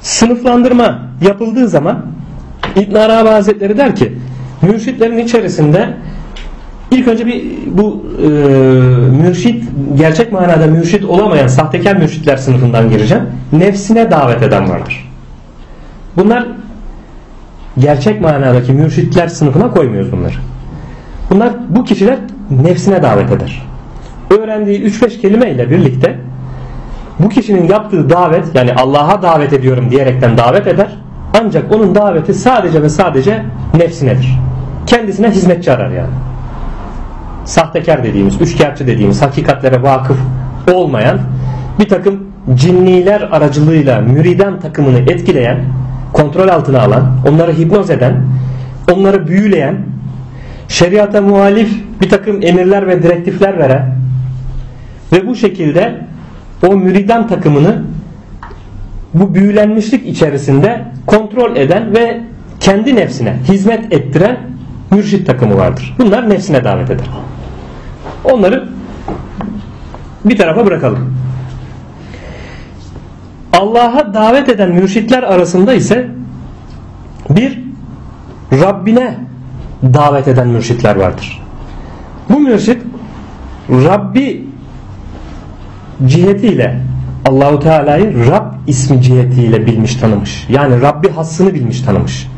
sınıflandırma yapıldığı zaman İbn Arabi Hazretleri der ki mürşitlerin içerisinde ilk önce bir bu e, mürşit gerçek manada mürşit olamayan sahtekar mürşitler sınıfından gireceğim. Nefsine davet eden vardır. Bunlar gerçek manadaki mürşitler sınıfına koymuyoruz bunları. Bunlar bu kişiler nefsine davet eder. Öğrendiği 3-5 kelime ile birlikte bu kişinin yaptığı davet yani Allah'a davet ediyorum diyerekten davet eder. Ancak onun daveti sadece ve sadece nefsinedir. Kendisine hizmetçi arar yani. Sahtekar dediğimiz, üçkağıtçı dediğimiz, hakikatlere vakıf olmayan bir takım cinniler aracılığıyla müriden takımını etkileyen, kontrol altına alan, onları hipnoz eden, onları büyüleyen, şeriata muhalif bir takım emirler ve direktifler veren ve bu şekilde o müridan takımını bu büyülenmişlik içerisinde kontrol eden ve kendi nefsine hizmet ettiren mürşit takımı vardır. Bunlar nefsine davet eder. Onları bir tarafa bırakalım. Allah'a davet eden mürşitler arasında ise bir Rabbine davet eden mürşitler vardır. Bu mürşit Rabbi cihetiyle Allahu Teala'yı Rab ismi cihetiyle bilmiş tanımış. Yani Rabbi hassını bilmiş tanımış.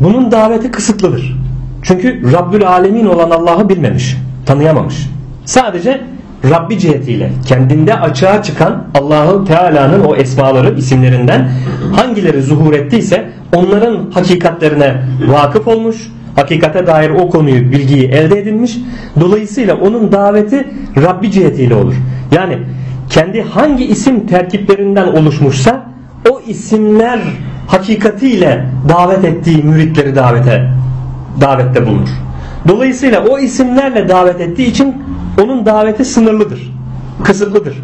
Bunun daveti kısıtlıdır. Çünkü Rabbül Alemin olan Allah'ı bilmemiş, tanıyamamış. Sadece Rabbi cihetiyle kendinde açığa çıkan Allahu Teala'nın o esmaları isimlerinden hangileri zuhur ettiyse onların hakikatlerine vakıf olmuş, hakikate dair o konuyu bilgiyi elde edilmiş. Dolayısıyla onun daveti Rabbi cihetiyle olur. Yani kendi hangi isim terkiplerinden oluşmuşsa o isimler hakikatiyle davet ettiği müritleri davete davette bulunur. Dolayısıyla o isimlerle davet ettiği için onun daveti sınırlıdır. Kısıtlıdır.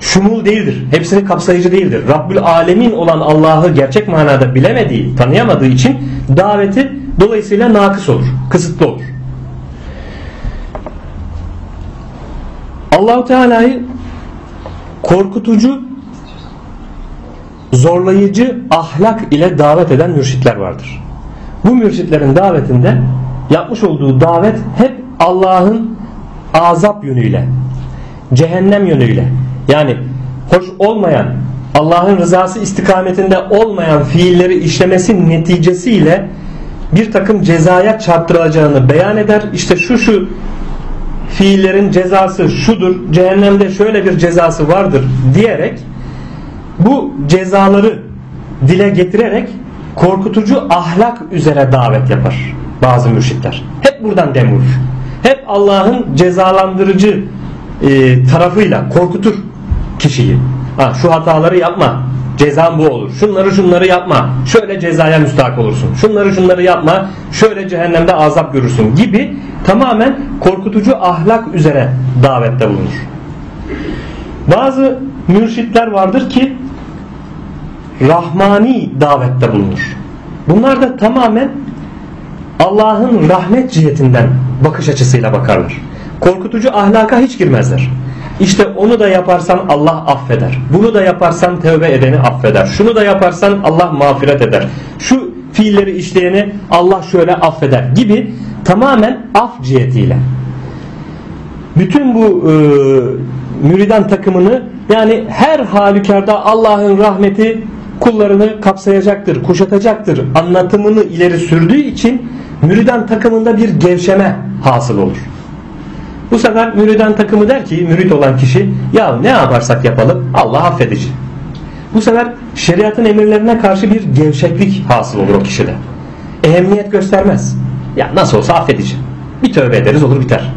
Şumul değildir. Hepsini kapsayıcı değildir. Rabbül Alemin olan Allah'ı gerçek manada bilemediği, tanıyamadığı için daveti dolayısıyla nakıs olur. Kısıtlı olur. Allahu Teala'yı korkutucu, zorlayıcı ahlak ile davet eden mürşitler vardır. Bu mürşitlerin davetinde yapmış olduğu davet hep Allah'ın azap yönüyle, cehennem yönüyle yani hoş olmayan Allah'ın rızası istikametinde olmayan fiilleri işlemesi neticesiyle bir takım cezaya çarptırılacağını beyan eder. İşte şu şu fiillerin cezası şudur, cehennemde şöyle bir cezası vardır diyerek bu cezaları dile getirerek korkutucu ahlak üzere davet yapar bazı mürşitler. Hep buradan dem. Hep Allah'ın cezalandırıcı e, tarafıyla korkutur kişiyi. Ha, şu hataları yapma. Cezan bu olur. Şunları şunları yapma. Şöyle cezaya müstahak olursun. Şunları şunları yapma. Şöyle cehennemde azap görürsün gibi tamamen korkutucu ahlak üzere davette bulunur. Bazı mürşitler vardır ki rahmani davette bulunur. Bunlar da tamamen Allah'ın rahmet cihetinden bakış açısıyla bakarlar. korkutucu ahlaka hiç girmezler. İşte onu da yaparsan Allah affeder. Bunu da yaparsan tövbe edeni affeder. Şunu da yaparsan Allah mağfiret eder. Şu fiilleri işleyeni Allah şöyle affeder gibi tamamen af cihetiyle. Bütün bu e, müridan takımını yani her halükarda Allah'ın rahmeti kullarını kapsayacaktır, kuşatacaktır anlatımını ileri sürdüğü için müridan takımında bir gevşeme hasıl olur. Bu sefer müridan takımı der ki mürit olan kişi ya ne yaparsak yapalım Allah affedici. Bu sefer şeriatın emirlerine karşı bir gevşeklik hasıl olur o kişide. Ehemmiyet göstermez. Ya nasıl olsa affedici. Bir tövbe ederiz olur biter.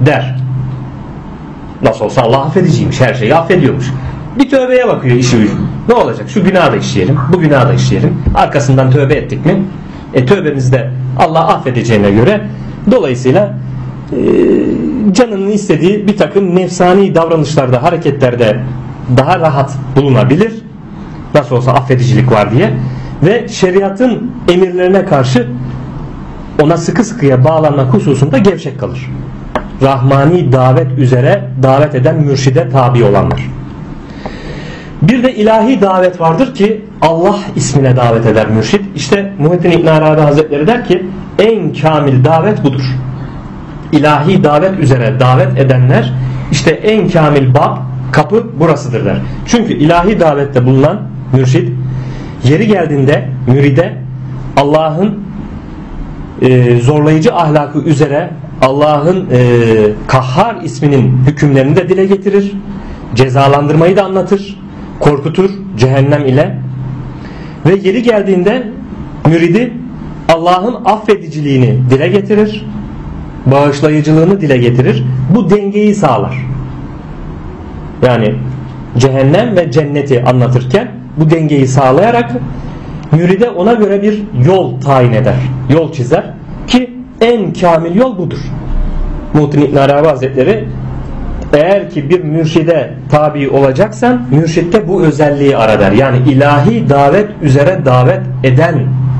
Der. Nasıl olsa Allah affediciymiş. Her şeyi affediyormuş. Bir tövbeye bakıyor işi ucu. Ne olacak? Şu günahı da işleyelim. Bu günahı da işleyelim. Arkasından tövbe ettik mi? E tövbemizde Allah affedeceğine göre dolayısıyla e, canının istediği bir takım nefsani davranışlarda, hareketlerde daha rahat bulunabilir. Nasıl olsa affedicilik var diye. Ve şeriatın emirlerine karşı ona sıkı sıkıya bağlanmak hususunda gevşek kalır. Rahmani davet üzere davet eden mürşide tabi olanlar. Bir de ilahi davet vardır ki Allah ismine davet eder mürşid. İşte Muhittin İbn Arabi Hazretleri der ki en kamil davet budur. İlahi davet üzere davet edenler işte en kamil bab kapı burasıdır der. Çünkü ilahi davette bulunan mürşid yeri geldiğinde müride Allah'ın e, zorlayıcı ahlakı üzere Allah'ın e, kahhar isminin hükümlerini de dile getirir. Cezalandırmayı da anlatır. Korkutur cehennem ile. Ve yeri geldiğinde müridi Allah'ın affediciliğini dile getirir. Bağışlayıcılığını dile getirir. Bu dengeyi sağlar. Yani cehennem ve cenneti anlatırken bu dengeyi sağlayarak müride ona göre bir yol tayin eder. Yol çizer ki en kamil yol budur. Muhtin İbn Arabi Hazretleri eğer ki bir mürşide tabi olacaksan mürşitte bu özelliği ara. Yani ilahi davet üzere davet eden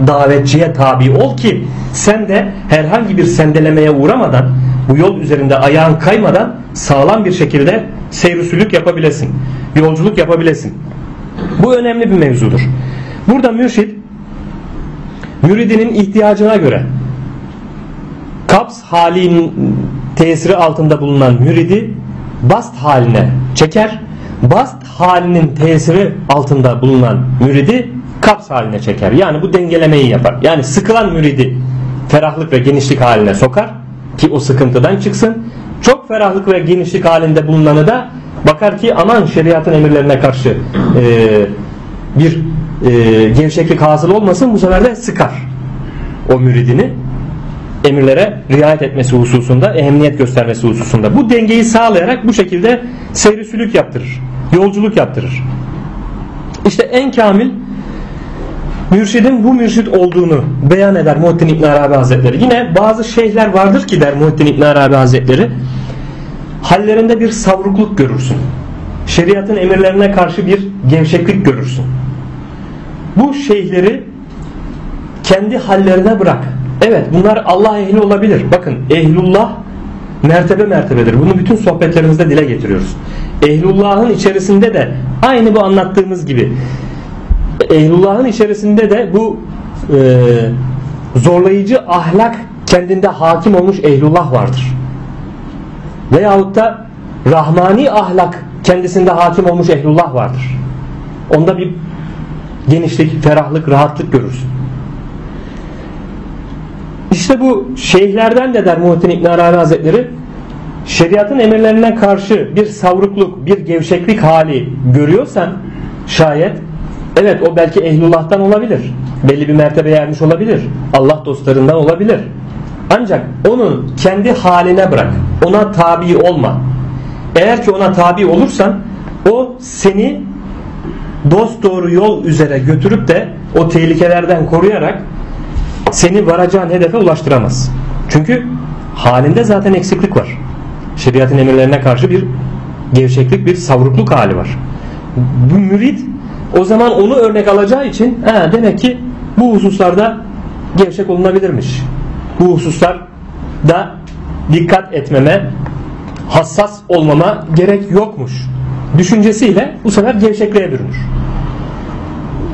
davetçiye tabi ol ki sen de herhangi bir sendelemeye uğramadan bu yol üzerinde ayağın kaymadan sağlam bir şekilde seyrusulük yapabilesin. Yolculuk yapabilesin. Bu önemli bir mevzudur. Burada mürşid müridinin ihtiyacına göre kaps halinin tesiri altında bulunan müridi bast haline çeker. Bast halinin tesiri altında bulunan müridi kaps haline çeker. Yani bu dengelemeyi yapar. Yani sıkılan müridi ferahlık ve genişlik haline sokar ki o sıkıntıdan çıksın. Çok ferahlık ve genişlik halinde bulunanı da bakar ki aman şeriatın emirlerine karşı e, bir e, gevşeklik hasıl olmasın bu sefer de sıkar o müridini emirlere riayet etmesi hususunda, ehemmiyet göstermesi hususunda. Bu dengeyi sağlayarak bu şekilde seyri sülük yaptırır. Yolculuk yaptırır. İşte en kamil mürşidin bu mürşid olduğunu beyan eder Muhittin İbn Arabi Hazretleri. Yine bazı şeyhler vardır ki der Muhittin İbn Arabi Hazretleri hallerinde bir savrukluk görürsün. Şeriatın emirlerine karşı bir gevşeklik görürsün. Bu şeyhleri kendi hallerine bırak. Evet bunlar Allah ehli olabilir. Bakın ehlullah mertebe mertebedir. Bunu bütün sohbetlerimizde dile getiriyoruz. Ehlullah'ın içerisinde de aynı bu anlattığımız gibi ehlullah'ın içerisinde de bu e, zorlayıcı ahlak kendinde hakim olmuş ehlullah vardır. Veyahut da rahmani ahlak kendisinde hakim olmuş ehlullah vardır. Onda bir genişlik, ferahlık, rahatlık görürsün. İşte bu şeyhlerden de der Muhittin İbn Arabi Hazretleri şeriatın emirlerine karşı bir savrukluk, bir gevşeklik hali görüyorsan şayet evet o belki ehlullah'tan olabilir. Belli bir mertebeye ermiş olabilir. Allah dostlarından olabilir. Ancak onu kendi haline bırak. Ona tabi olma. Eğer ki ona tabi olursan o seni dost doğru yol üzere götürüp de o tehlikelerden koruyarak seni varacağın hedefe ulaştıramaz. Çünkü halinde zaten eksiklik var. Şeriatın emirlerine karşı bir gevşeklik, bir savrukluk hali var. Bu mürid o zaman onu örnek alacağı için he, demek ki bu hususlarda gevşek olunabilirmiş. Bu hususlarda dikkat etmeme hassas olmama gerek yokmuş düşüncesiyle bu sefer gevşekliğe bürünür.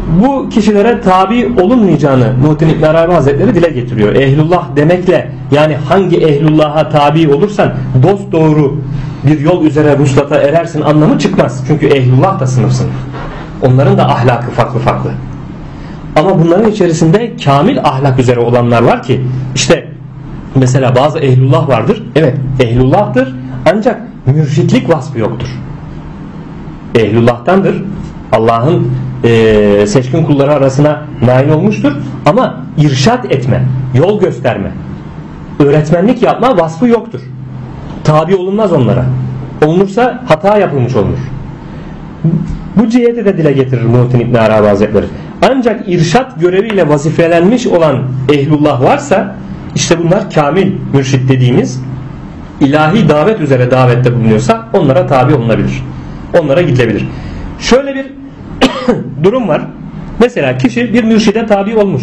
Bu kişilere tabi olunmayacağını Muhittin İbn Arabi Hazretleri dile getiriyor. Ehlullah demekle yani hangi ehlullah'a tabi olursan dost doğru bir yol üzere vuslata erersin anlamı çıkmaz. Çünkü ehlullah da sınıf sınıf. Onların da ahlakı farklı farklı. Ama bunların içerisinde kamil ahlak üzere olanlar var ki işte mesela bazı ehlullah vardır. Evet ehlullah'tır ancak mürşitlik vasfı yoktur. Ehlullah'tandır. Allah'ın e, seçkin kulları arasına nail olmuştur. Ama irşat etme, yol gösterme, öğretmenlik yapma vasfı yoktur. Tabi olunmaz onlara. Olunursa hata yapılmış olur. Bu ciheti de dile getirir Muhittin İbn Arabi Hazretleri. Ancak irşat göreviyle vazifelenmiş olan ehlullah varsa işte bunlar kamil mürşit dediğimiz ilahi davet üzere davette bulunuyorsa onlara tabi olunabilir. Onlara gidilebilir. Şöyle bir durum var. Mesela kişi bir mürşide tabi olmuş.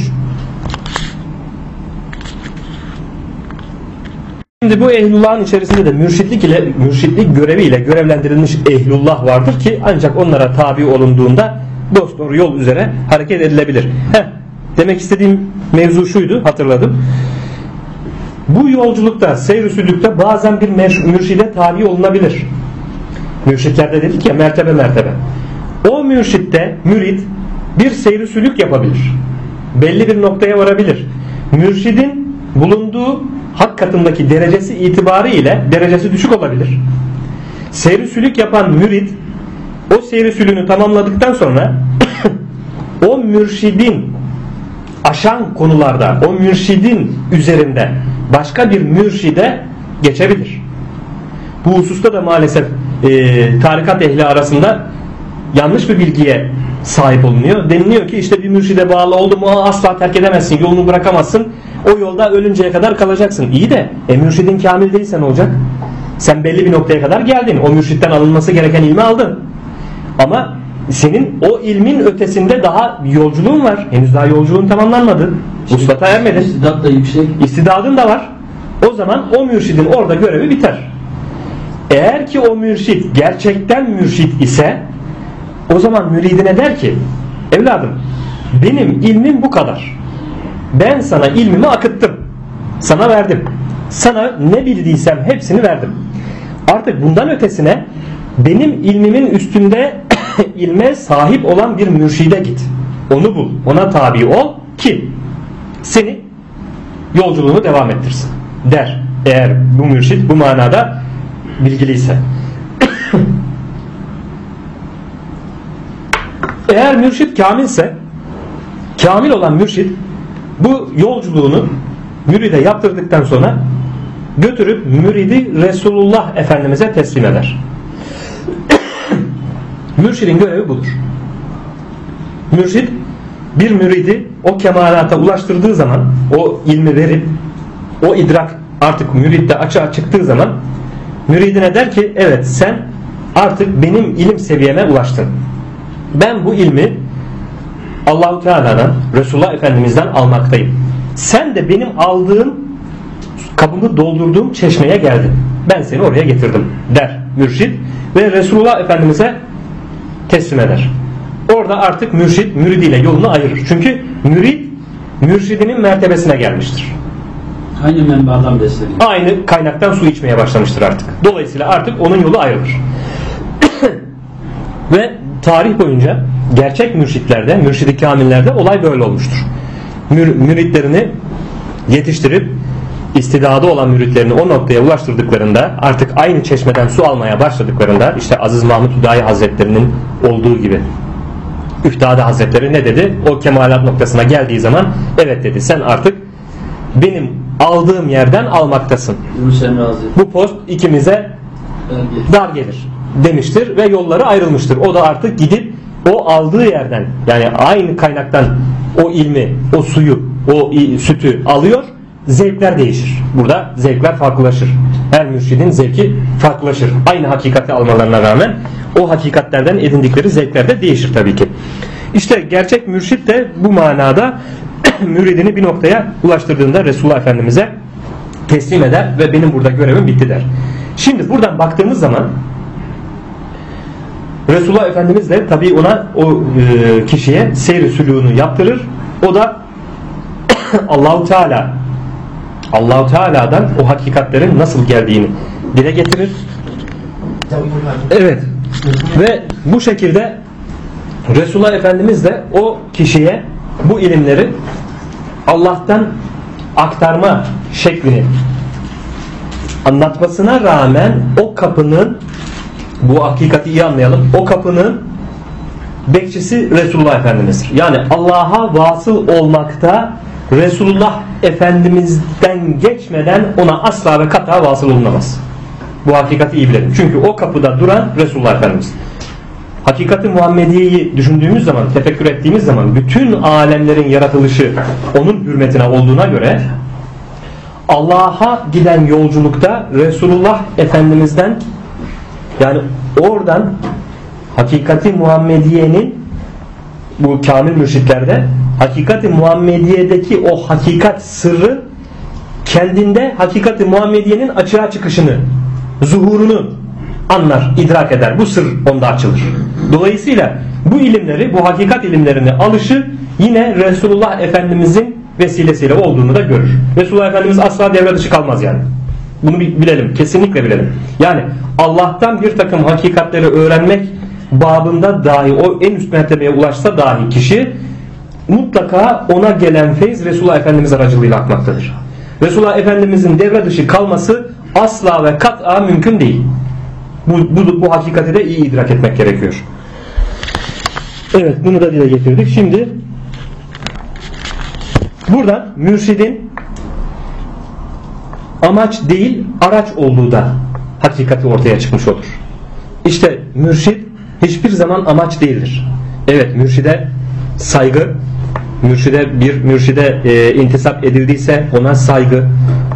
Şimdi bu ehlullahın içerisinde de mürşitlik ile mürşitlik göreviyle görevlendirilmiş ehlullah vardır ki ancak onlara tabi olunduğunda dost doğru yol üzere hareket edilebilir. Heh, demek istediğim mevzu şuydu hatırladım. Bu yolculukta seyr bazen bir mürşide tabi olunabilir. Mürşitlerde dedik ya mertebe mertebe. O mürşitte mürit bir seyri sülük yapabilir. Belli bir noktaya varabilir. Mürşidin bulunduğu hak katındaki derecesi itibariyle derecesi düşük olabilir. Seyri sülük yapan mürit o seyri sülünü tamamladıktan sonra o mürşidin aşan konularda o mürşidin üzerinde başka bir mürşide geçebilir. Bu hususta da maalesef e, tarikat ehli arasında yanlış bir bilgiye sahip olunuyor. Deniliyor ki işte bir mürşide bağlı oldu mu asla terk edemezsin, yolunu bırakamazsın. O yolda ölünceye kadar kalacaksın. İyi de e, mürşidin kamil değilse ne olacak? Sen belli bir noktaya kadar geldin. O mürşitten alınması gereken ilmi aldın. Ama senin o ilmin ötesinde daha yolculuğun var. Henüz daha yolculuğun tamamlanmadı. Uslata ermedin. İstidat da yüksek. İstidadın da var. O zaman o mürşidin orada görevi biter. Eğer ki o mürşit gerçekten mürşit ise o zaman müridine der ki evladım benim ilmim bu kadar. Ben sana ilmimi akıttım. Sana verdim. Sana ne bildiysem hepsini verdim. Artık bundan ötesine benim ilmimin üstünde ilme sahip olan bir mürşide git. Onu bul. Ona tabi ol ki seni yolculuğunu devam ettirsin. Der. Eğer bu mürşit bu manada bilgiliyse. Eğer mürşit kamilse kamil olan mürşit bu yolculuğunu müride yaptırdıktan sonra götürüp müridi Resulullah Efendimiz'e teslim eder. Mürşidin görevi budur. Mürşid bir müridi o kemalata ulaştırdığı zaman o ilmi verip o idrak artık müritte açığa çıktığı zaman müridine der ki evet sen artık benim ilim seviyeme ulaştın. Ben bu ilmi Allahu Teala'dan Resulullah Efendimiz'den almaktayım. Sen de benim aldığım kabımı doldurduğum çeşmeye geldin. Ben seni oraya getirdim der mürşid ve Resulullah Efendimiz'e teslim eder. Orada artık mürşid müridiyle yolunu ayırır. Çünkü mürid mürşidinin mertebesine gelmiştir. Aynı menbadan besleniyor. Aynı kaynaktan su içmeye başlamıştır artık. Dolayısıyla artık onun yolu ayrılır. Ve tarih boyunca gerçek mürşitlerde, mürşidi kamillerde olay böyle olmuştur. Mür, müritlerini yetiştirip istidadı olan müritlerini o noktaya ulaştırdıklarında artık aynı çeşmeden su almaya başladıklarında işte Aziz Mahmut Hüdayi Hazretlerinin olduğu gibi Üftade Hazretleri ne dedi? O kemalat noktasına geldiği zaman evet dedi sen artık benim aldığım yerden almaktasın. Bu post ikimize dar gelir demiştir ve yolları ayrılmıştır. O da artık gidip o aldığı yerden yani aynı kaynaktan o ilmi, o suyu, o sütü alıyor. Zevkler değişir. Burada zevkler farklılaşır. Her mürşidin zevki farklılaşır. Aynı hakikati almalarına rağmen o hakikatlerden edindikleri zevkler de değişir tabii ki. İşte gerçek mürşit de bu manada müridini bir noktaya ulaştırdığında Resulullah Efendimiz'e teslim eder ve benim burada görevim bitti der. Şimdi buradan baktığımız zaman Resulullah Efendimiz de tabi ona o e, kişiye seyri sülûnu yaptırır. O da Allahu Teala Allahu Teala'dan o hakikatlerin nasıl geldiğini dile getirir. Evet. Ve bu şekilde Resulullah Efendimiz de o kişiye bu ilimleri Allah'tan aktarma şeklini anlatmasına rağmen o kapının bu hakikati iyi anlayalım. O kapının bekçisi Resulullah Efendimiz'dir. Yani Allah'a vasıl olmakta Resulullah Efendimiz'den geçmeden ona asla ve kata vasıl olunamaz. Bu hakikati iyi bilelim. Çünkü o kapıda duran Resulullah Efendimiz. Hakikati Muhammediye'yi düşündüğümüz zaman, tefekkür ettiğimiz zaman bütün alemlerin yaratılışı onun hürmetine olduğuna göre Allah'a giden yolculukta Resulullah Efendimiz'den yani oradan hakikati Muhammediye'nin bu kamil mürşitlerde hakikati Muhammediye'deki o hakikat sırrı kendinde hakikati Muhammediye'nin açığa çıkışını, zuhurunu anlar, idrak eder. Bu sır onda açılır. Dolayısıyla bu ilimleri, bu hakikat ilimlerini alışı yine Resulullah Efendimizin vesilesiyle olduğunu da görür. Resulullah Efendimiz asla devre dışı kalmaz yani. Bunu bilelim. Kesinlikle bilelim. Yani Allah'tan bir takım hakikatleri öğrenmek babında dahi o en üst mertebeye ulaşsa dahi kişi mutlaka ona gelen feyz Resulullah Efendimiz aracılığıyla akmaktadır. Resulullah Efendimizin devre dışı kalması asla ve kat'a mümkün değil. Bu, bu, bu hakikati de iyi idrak etmek gerekiyor. Evet bunu da dile getirdik. Şimdi buradan mürşidin amaç değil araç olduğu da hakikati ortaya çıkmış olur. İşte mürşid hiçbir zaman amaç değildir. Evet mürşide saygı, mürşide bir mürşide e, intisap edildiyse ona saygı,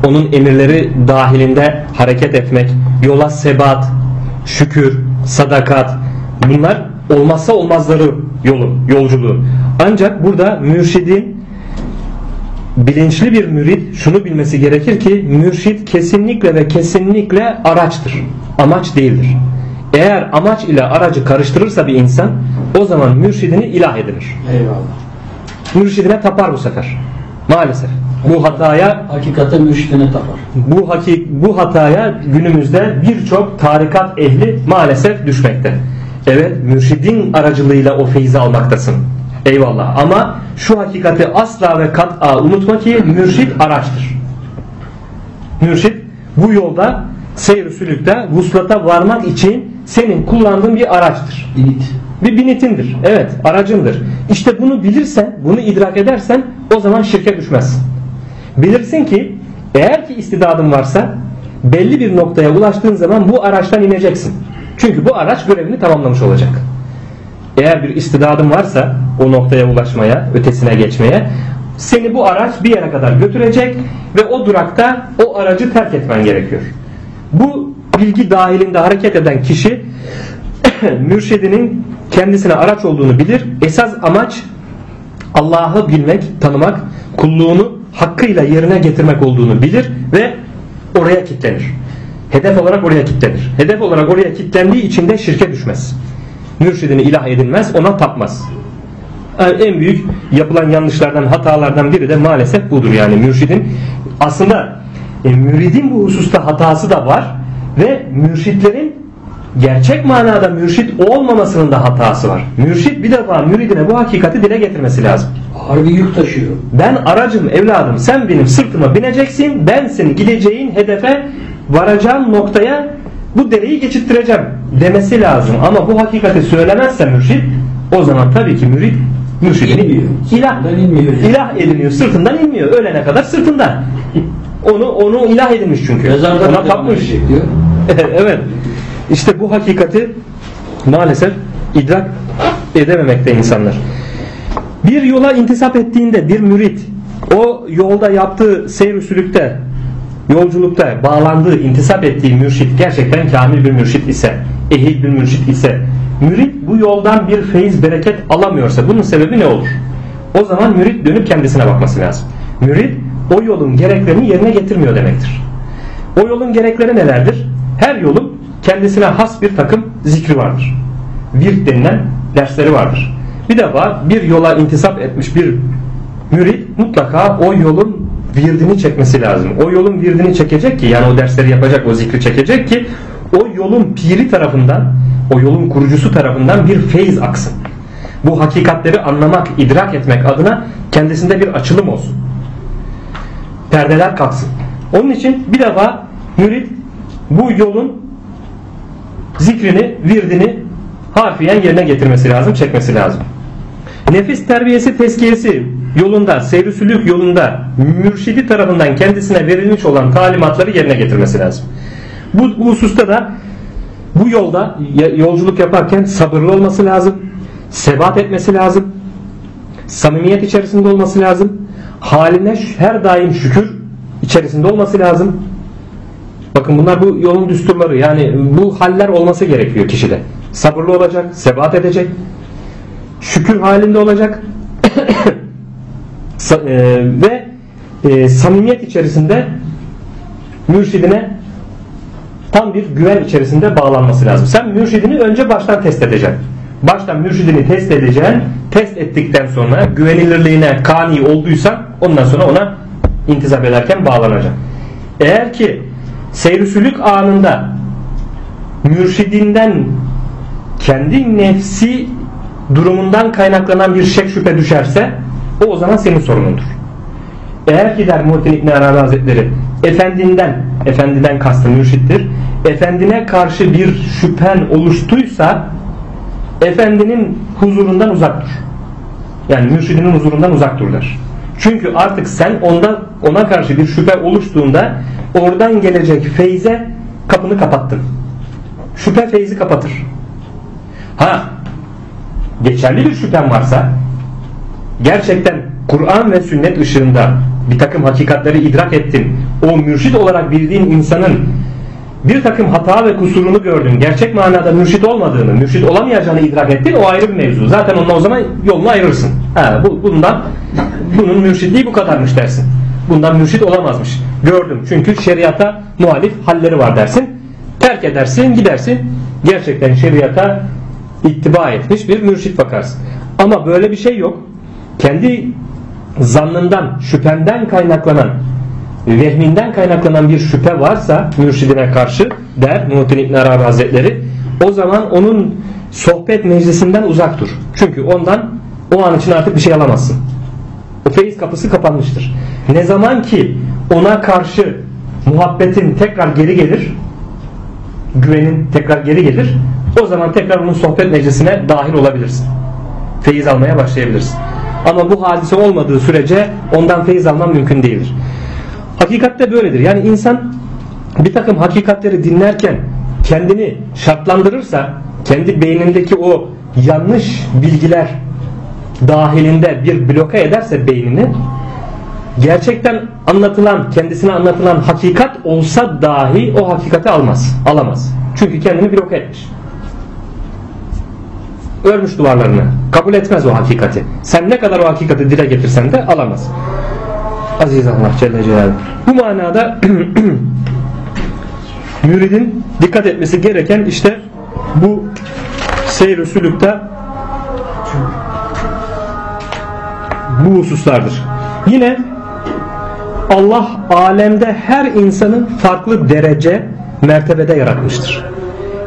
onun emirleri dahilinde hareket etmek, yola sebat, şükür, sadakat bunlar olmazsa olmazları yolu, yolculuğu. Ancak burada mürşidin bilinçli bir mürid şunu bilmesi gerekir ki mürşid kesinlikle ve kesinlikle araçtır. Amaç değildir. Eğer amaç ile aracı karıştırırsa bir insan o zaman mürşidini ilah edinir. Eyvallah. Mürşidine tapar bu sefer. Maalesef. Bu hataya Hakikate mürşidine tapar. bu hakik bu hataya günümüzde birçok tarikat ehli maalesef düşmekte. Evet mürşidin aracılığıyla o feyzi almaktasın. Eyvallah ama şu hakikati asla ve kat'a unutma ki mürşid araçtır. Mürşid bu yolda seyr sülükte vuslata varmak için senin kullandığın bir araçtır. Binit. Bir binitindir. Evet aracındır. İşte bunu bilirsen, bunu idrak edersen o zaman şirke düşmezsin. Bilirsin ki eğer ki istidadın varsa belli bir noktaya ulaştığın zaman bu araçtan ineceksin. Çünkü bu araç görevini tamamlamış olacak. Eğer bir istidadın varsa o noktaya ulaşmaya, ötesine geçmeye seni bu araç bir yere kadar götürecek ve o durakta o aracı terk etmen gerekiyor. Bu bilgi dahilinde hareket eden kişi mürşidinin kendisine araç olduğunu bilir. Esas amaç Allah'ı bilmek, tanımak, kulluğunu hakkıyla yerine getirmek olduğunu bilir ve oraya kitlenir. Hedef olarak oraya kitlenir. Hedef olarak oraya kitlendiği için de şirke düşmez. Mürşidini ilah edinmez, ona tapmaz. Yani en büyük yapılan yanlışlardan, hatalardan biri de maalesef budur yani mürşidin. Aslında e, müridin bu hususta hatası da var ve mürşitlerin gerçek manada mürşit olmamasının da hatası var. Mürşit bir defa müridine bu hakikati dile getirmesi lazım. Ağır bir yük taşıyor. Ben aracım evladım sen benim sırtıma bineceksin ben senin gideceğin hedefe varacağın noktaya bu dereyi geçittireceğim demesi lazım. Ama bu hakikati söylemezse mürşit o zaman tabii ki mürid mürşidini ilah, Sırtından ilah ediniyor. Sırtından inmiyor. Ölene kadar sırtında. Onu onu ilah edinmiş çünkü. Mezarda Ona tapmış. evet. İşte bu hakikati maalesef idrak edememekte insanlar. Bir yola intisap ettiğinde bir mürit o yolda yaptığı seyr usulükte yolculukta bağlandığı, intisap ettiği mürşit gerçekten kamil bir mürşit ise, ehil bir mürşit ise, mürit bu yoldan bir feyiz, bereket alamıyorsa bunun sebebi ne olur? O zaman mürit dönüp kendisine bakması lazım. Mürit o yolun gereklerini yerine getirmiyor demektir. O yolun gerekleri nelerdir? Her yolun kendisine has bir takım zikri vardır. Virt denilen dersleri vardır. Bir defa bir yola intisap etmiş bir mürit mutlaka o yolun virdini çekmesi lazım. O yolun virdini çekecek ki yani o dersleri yapacak, o zikri çekecek ki o yolun piri tarafından, o yolun kurucusu tarafından bir feyiz aksın. Bu hakikatleri anlamak, idrak etmek adına kendisinde bir açılım olsun. Perdeler kalksın. Onun için bir defa mürit bu yolun zikrini, virdini harfiyen yerine getirmesi lazım, çekmesi lazım. Nefis terbiyesi tezkiyesi yolunda, seyri yolunda mürşidi tarafından kendisine verilmiş olan talimatları yerine getirmesi lazım. Bu, bu hususta da bu yolda yolculuk yaparken sabırlı olması lazım, sebat etmesi lazım, samimiyet içerisinde olması lazım, haline her daim şükür içerisinde olması lazım. Bakın bunlar bu yolun düsturları yani bu haller olması gerekiyor kişide. Sabırlı olacak, sebat edecek, şükür halinde olacak e, ve e, samimiyet içerisinde mürşidine tam bir güven içerisinde bağlanması lazım. Sen mürşidini önce baştan test edeceksin. Baştan mürşidini test edeceksin. Test ettikten sonra güvenilirliğine kani olduysa ondan sonra ona intizap ederken bağlanacak. Eğer ki seyrüsülük anında mürşidinden kendi nefsi durumundan kaynaklanan bir şek şüphe düşerse o o zaman senin sorunundur. Eğer ki der Muhittin İbni Arabi Hazretleri efendinden, efendiden kastı mürşittir. Efendine karşı bir şüphen oluştuysa efendinin huzurundan uzak dur. Yani mürşidinin huzurundan uzak dur. Çünkü artık sen onda ona karşı bir şüphe oluştuğunda oradan gelecek feyze kapını kapattın. Şüphe feyzi kapatır. Ha geçerli bir şüphen varsa gerçekten Kur'an ve sünnet ışığında bir takım hakikatleri idrak ettin. O mürşit olarak bildiğin insanın bir takım hata ve kusurunu gördün. Gerçek manada mürşit olmadığını, mürşit olamayacağını idrak ettin. O ayrı bir mevzu. Zaten onunla o zaman yolunu ayırırsın. Ha, bu, bundan bunun mürşitliği bu kadarmış dersin. Bundan mürşit olamazmış. Gördüm. Çünkü şeriata muhalif halleri var dersin. Terk edersin, gidersin. Gerçekten şeriata ittiba etmiş bir mürşit bakarsın. Ama böyle bir şey yok. Kendi zannından, şüphenden kaynaklanan, vehminden kaynaklanan bir şüphe varsa mürşidine karşı der Muhittin İbn Arabi Hazretleri o zaman onun sohbet meclisinden uzak dur. Çünkü ondan o an için artık bir şey alamazsın. O feyiz kapısı kapanmıştır. Ne zaman ki ona karşı muhabbetin tekrar geri gelir, güvenin tekrar geri gelir, o zaman tekrar onun sohbet meclisine dahil olabilirsin. Feyiz almaya başlayabilirsin. Ama bu hadise olmadığı sürece ondan feyiz alman mümkün değildir. Hakikatte böyledir. Yani insan bir takım hakikatleri dinlerken kendini şartlandırırsa kendi beynindeki o yanlış bilgiler dahilinde bir bloka ederse beynini gerçekten anlatılan kendisine anlatılan hakikat olsa dahi o hakikati almaz alamaz çünkü kendini bloka etmiş örmüş duvarlarını. Kabul etmez o hakikati. Sen ne kadar o hakikati dile getirsen de alamaz. Aziz Allah Celle Celaluhu. Bu manada müridin dikkat etmesi gereken işte bu seyr sülükte bu hususlardır. Yine Allah alemde her insanın farklı derece mertebede yaratmıştır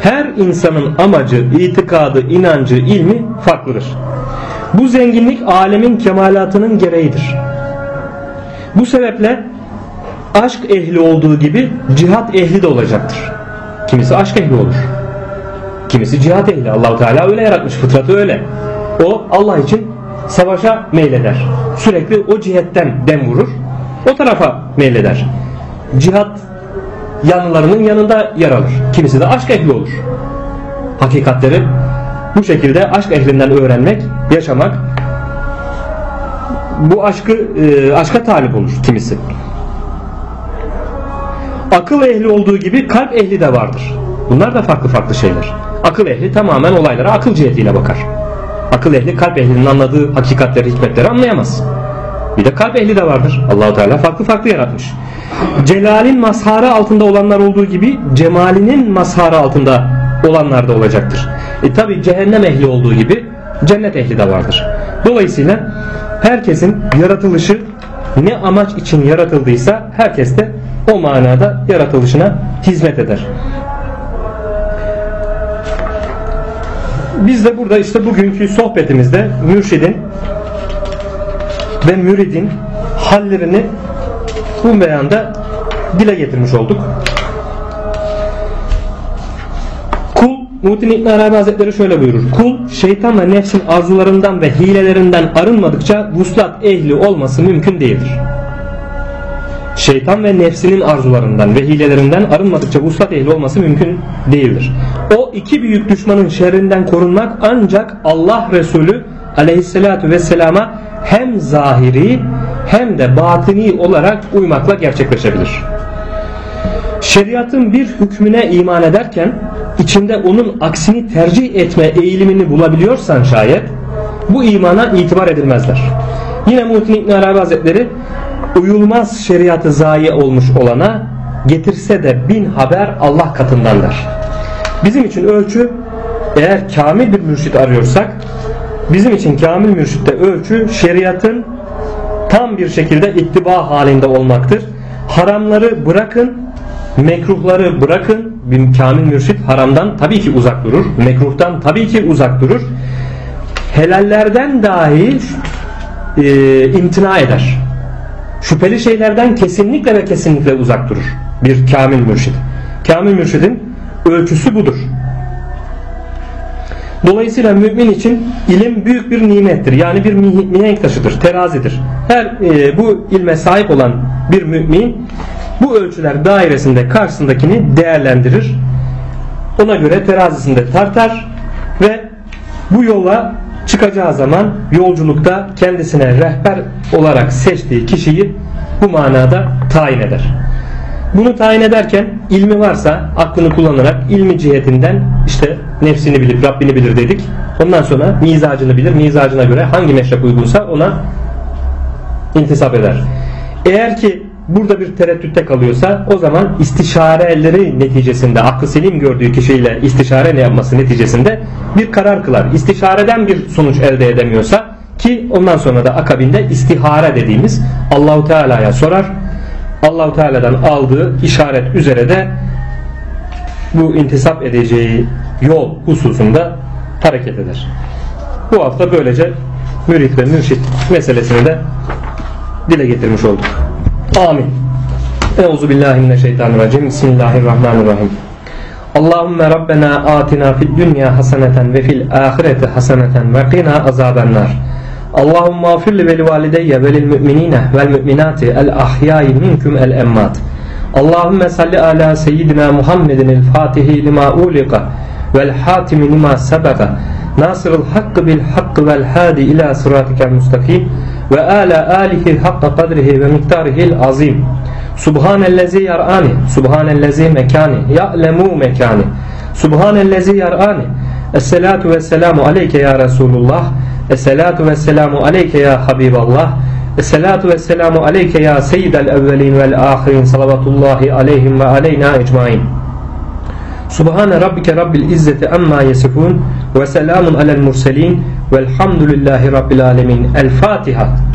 her insanın amacı, itikadı, inancı, ilmi farklıdır. Bu zenginlik alemin kemalatının gereğidir. Bu sebeple aşk ehli olduğu gibi cihat ehli de olacaktır. Kimisi aşk ehli olur. Kimisi cihat ehli. Allahu Teala öyle yaratmış. Fıtratı öyle. O Allah için savaşa meyleder. Sürekli o cihetten dem vurur. O tarafa meyleder. Cihat yanlarının yanında yer alır. Kimisi de aşk ehli olur. Hakikatleri bu şekilde aşk ehlinden öğrenmek, yaşamak bu aşkı e, aşka talip olur kimisi. Akıl ehli olduğu gibi kalp ehli de vardır. Bunlar da farklı farklı şeyler. Akıl ehli tamamen olaylara akıl cihetiyle bakar. Akıl ehli kalp ehlinin anladığı hakikatleri, hikmetleri anlayamaz. Bir de kalp ehli de vardır. Allahu Teala farklı farklı yaratmış. Celal'in mazharı altında olanlar olduğu gibi cemalinin mazharı altında olanlar da olacaktır. E tabi cehennem ehli olduğu gibi cennet ehli de vardır. Dolayısıyla herkesin yaratılışı ne amaç için yaratıldıysa herkes de o manada yaratılışına hizmet eder. Biz de burada işte bugünkü sohbetimizde mürşidin ve müridin hallerini bu beyanda dile getirmiş olduk. Muhittin İbn Arabi Hazretleri şöyle buyurur. Kul şeytan ve nefsin arzularından ve hilelerinden arınmadıkça vuslat ehli olması mümkün değildir. Şeytan ve nefsinin arzularından ve hilelerinden arınmadıkça vuslat ehli olması mümkün değildir. O iki büyük düşmanın şerrinden korunmak ancak Allah Resulü aleyhissalatu vesselama hem zahiri hem de batini olarak uymakla gerçekleşebilir. Şeriatın bir hükmüne iman ederken içinde onun aksini tercih etme eğilimini bulabiliyorsan şayet bu imana itibar edilmezler. Yine Muhittin İbn Arabi Hazretleri uyulmaz şeriatı zayi olmuş olana getirse de bin haber Allah katındandır. Bizim için ölçü eğer kamil bir mürşit arıyorsak bizim için kamil mürşitte ölçü şeriatın tam bir şekilde ittiba halinde olmaktır. Haramları bırakın, mekruhları bırakın. Bir kamil mürşit haramdan tabii ki uzak durur. Mekruhtan tabii ki uzak durur. Helallerden dahi e, imtina eder. Şüpheli şeylerden kesinlikle ve kesinlikle uzak durur. Bir kamil mürşid. Kamil mürşidin ölçüsü budur. Dolayısıyla mümin için ilim büyük bir nimettir. Yani bir mihenk taşıdır, terazidir. Her e, bu ilme sahip olan bir mümin bu ölçüler dairesinde karşısındakini değerlendirir. Ona göre terazisinde tartar ve bu yola çıkacağı zaman yolculukta kendisine rehber olarak seçtiği kişiyi bu manada tayin eder. Bunu tayin ederken ilmi varsa aklını kullanarak ilmi cihetinden işte nefsini bilir, Rabbini bilir dedik. Ondan sonra mizacını bilir. Mizacına göre hangi meşrep uygunsa ona intisap eder. Eğer ki burada bir tereddütte kalıyorsa o zaman istişareleri neticesinde aklı selim gördüğü kişiyle istişare ne yapması neticesinde bir karar kılar. İstişareden bir sonuç elde edemiyorsa ki ondan sonra da akabinde istihare dediğimiz Allahu Teala'ya sorar. Allahu Teala'dan aldığı işaret üzere de bu intisap edeceği yol hususunda hareket eder. Bu hafta böylece mürit ve mürşit meselesini de dile getirmiş olduk. Amin. Euzu billahi mineşşeytanirracim. Bismillahirrahmanirrahim. Allahümme Rabbena atina fid dünya haseneten ve fil ahireti haseneten ve qina azabennar. Allahümme afir li veli valideyye velil müminine vel müminati el ahyayi minkum el emmat. Allahümme salli ala seyyidina Muhammedin el fatihi lima ulika vel hatimi lima sebeka nasırıl hakkı bil hakkı vel hadi ila sıratikel mustakim ve ala alihi hakka kadrihi ve miktarihil azim. Subhanellezi yar'ani, subhanellezi mekani, ya'lemu mekani. Subhanellezi yar'ani. Esselatu ve selamu aleyke ya Resulullah. Esselatu ve selamu aleyke ya Habiballah. Esselatu ve selamu aleyke ya seyyidel evvelin vel ahirin salavatullahi aleyhim ve aleyna ecmain. Subhane rabbike rabbil izzeti amma yasifun ve selamun alel murselin velhamdülillahi rabbil alemin. El Fatiha.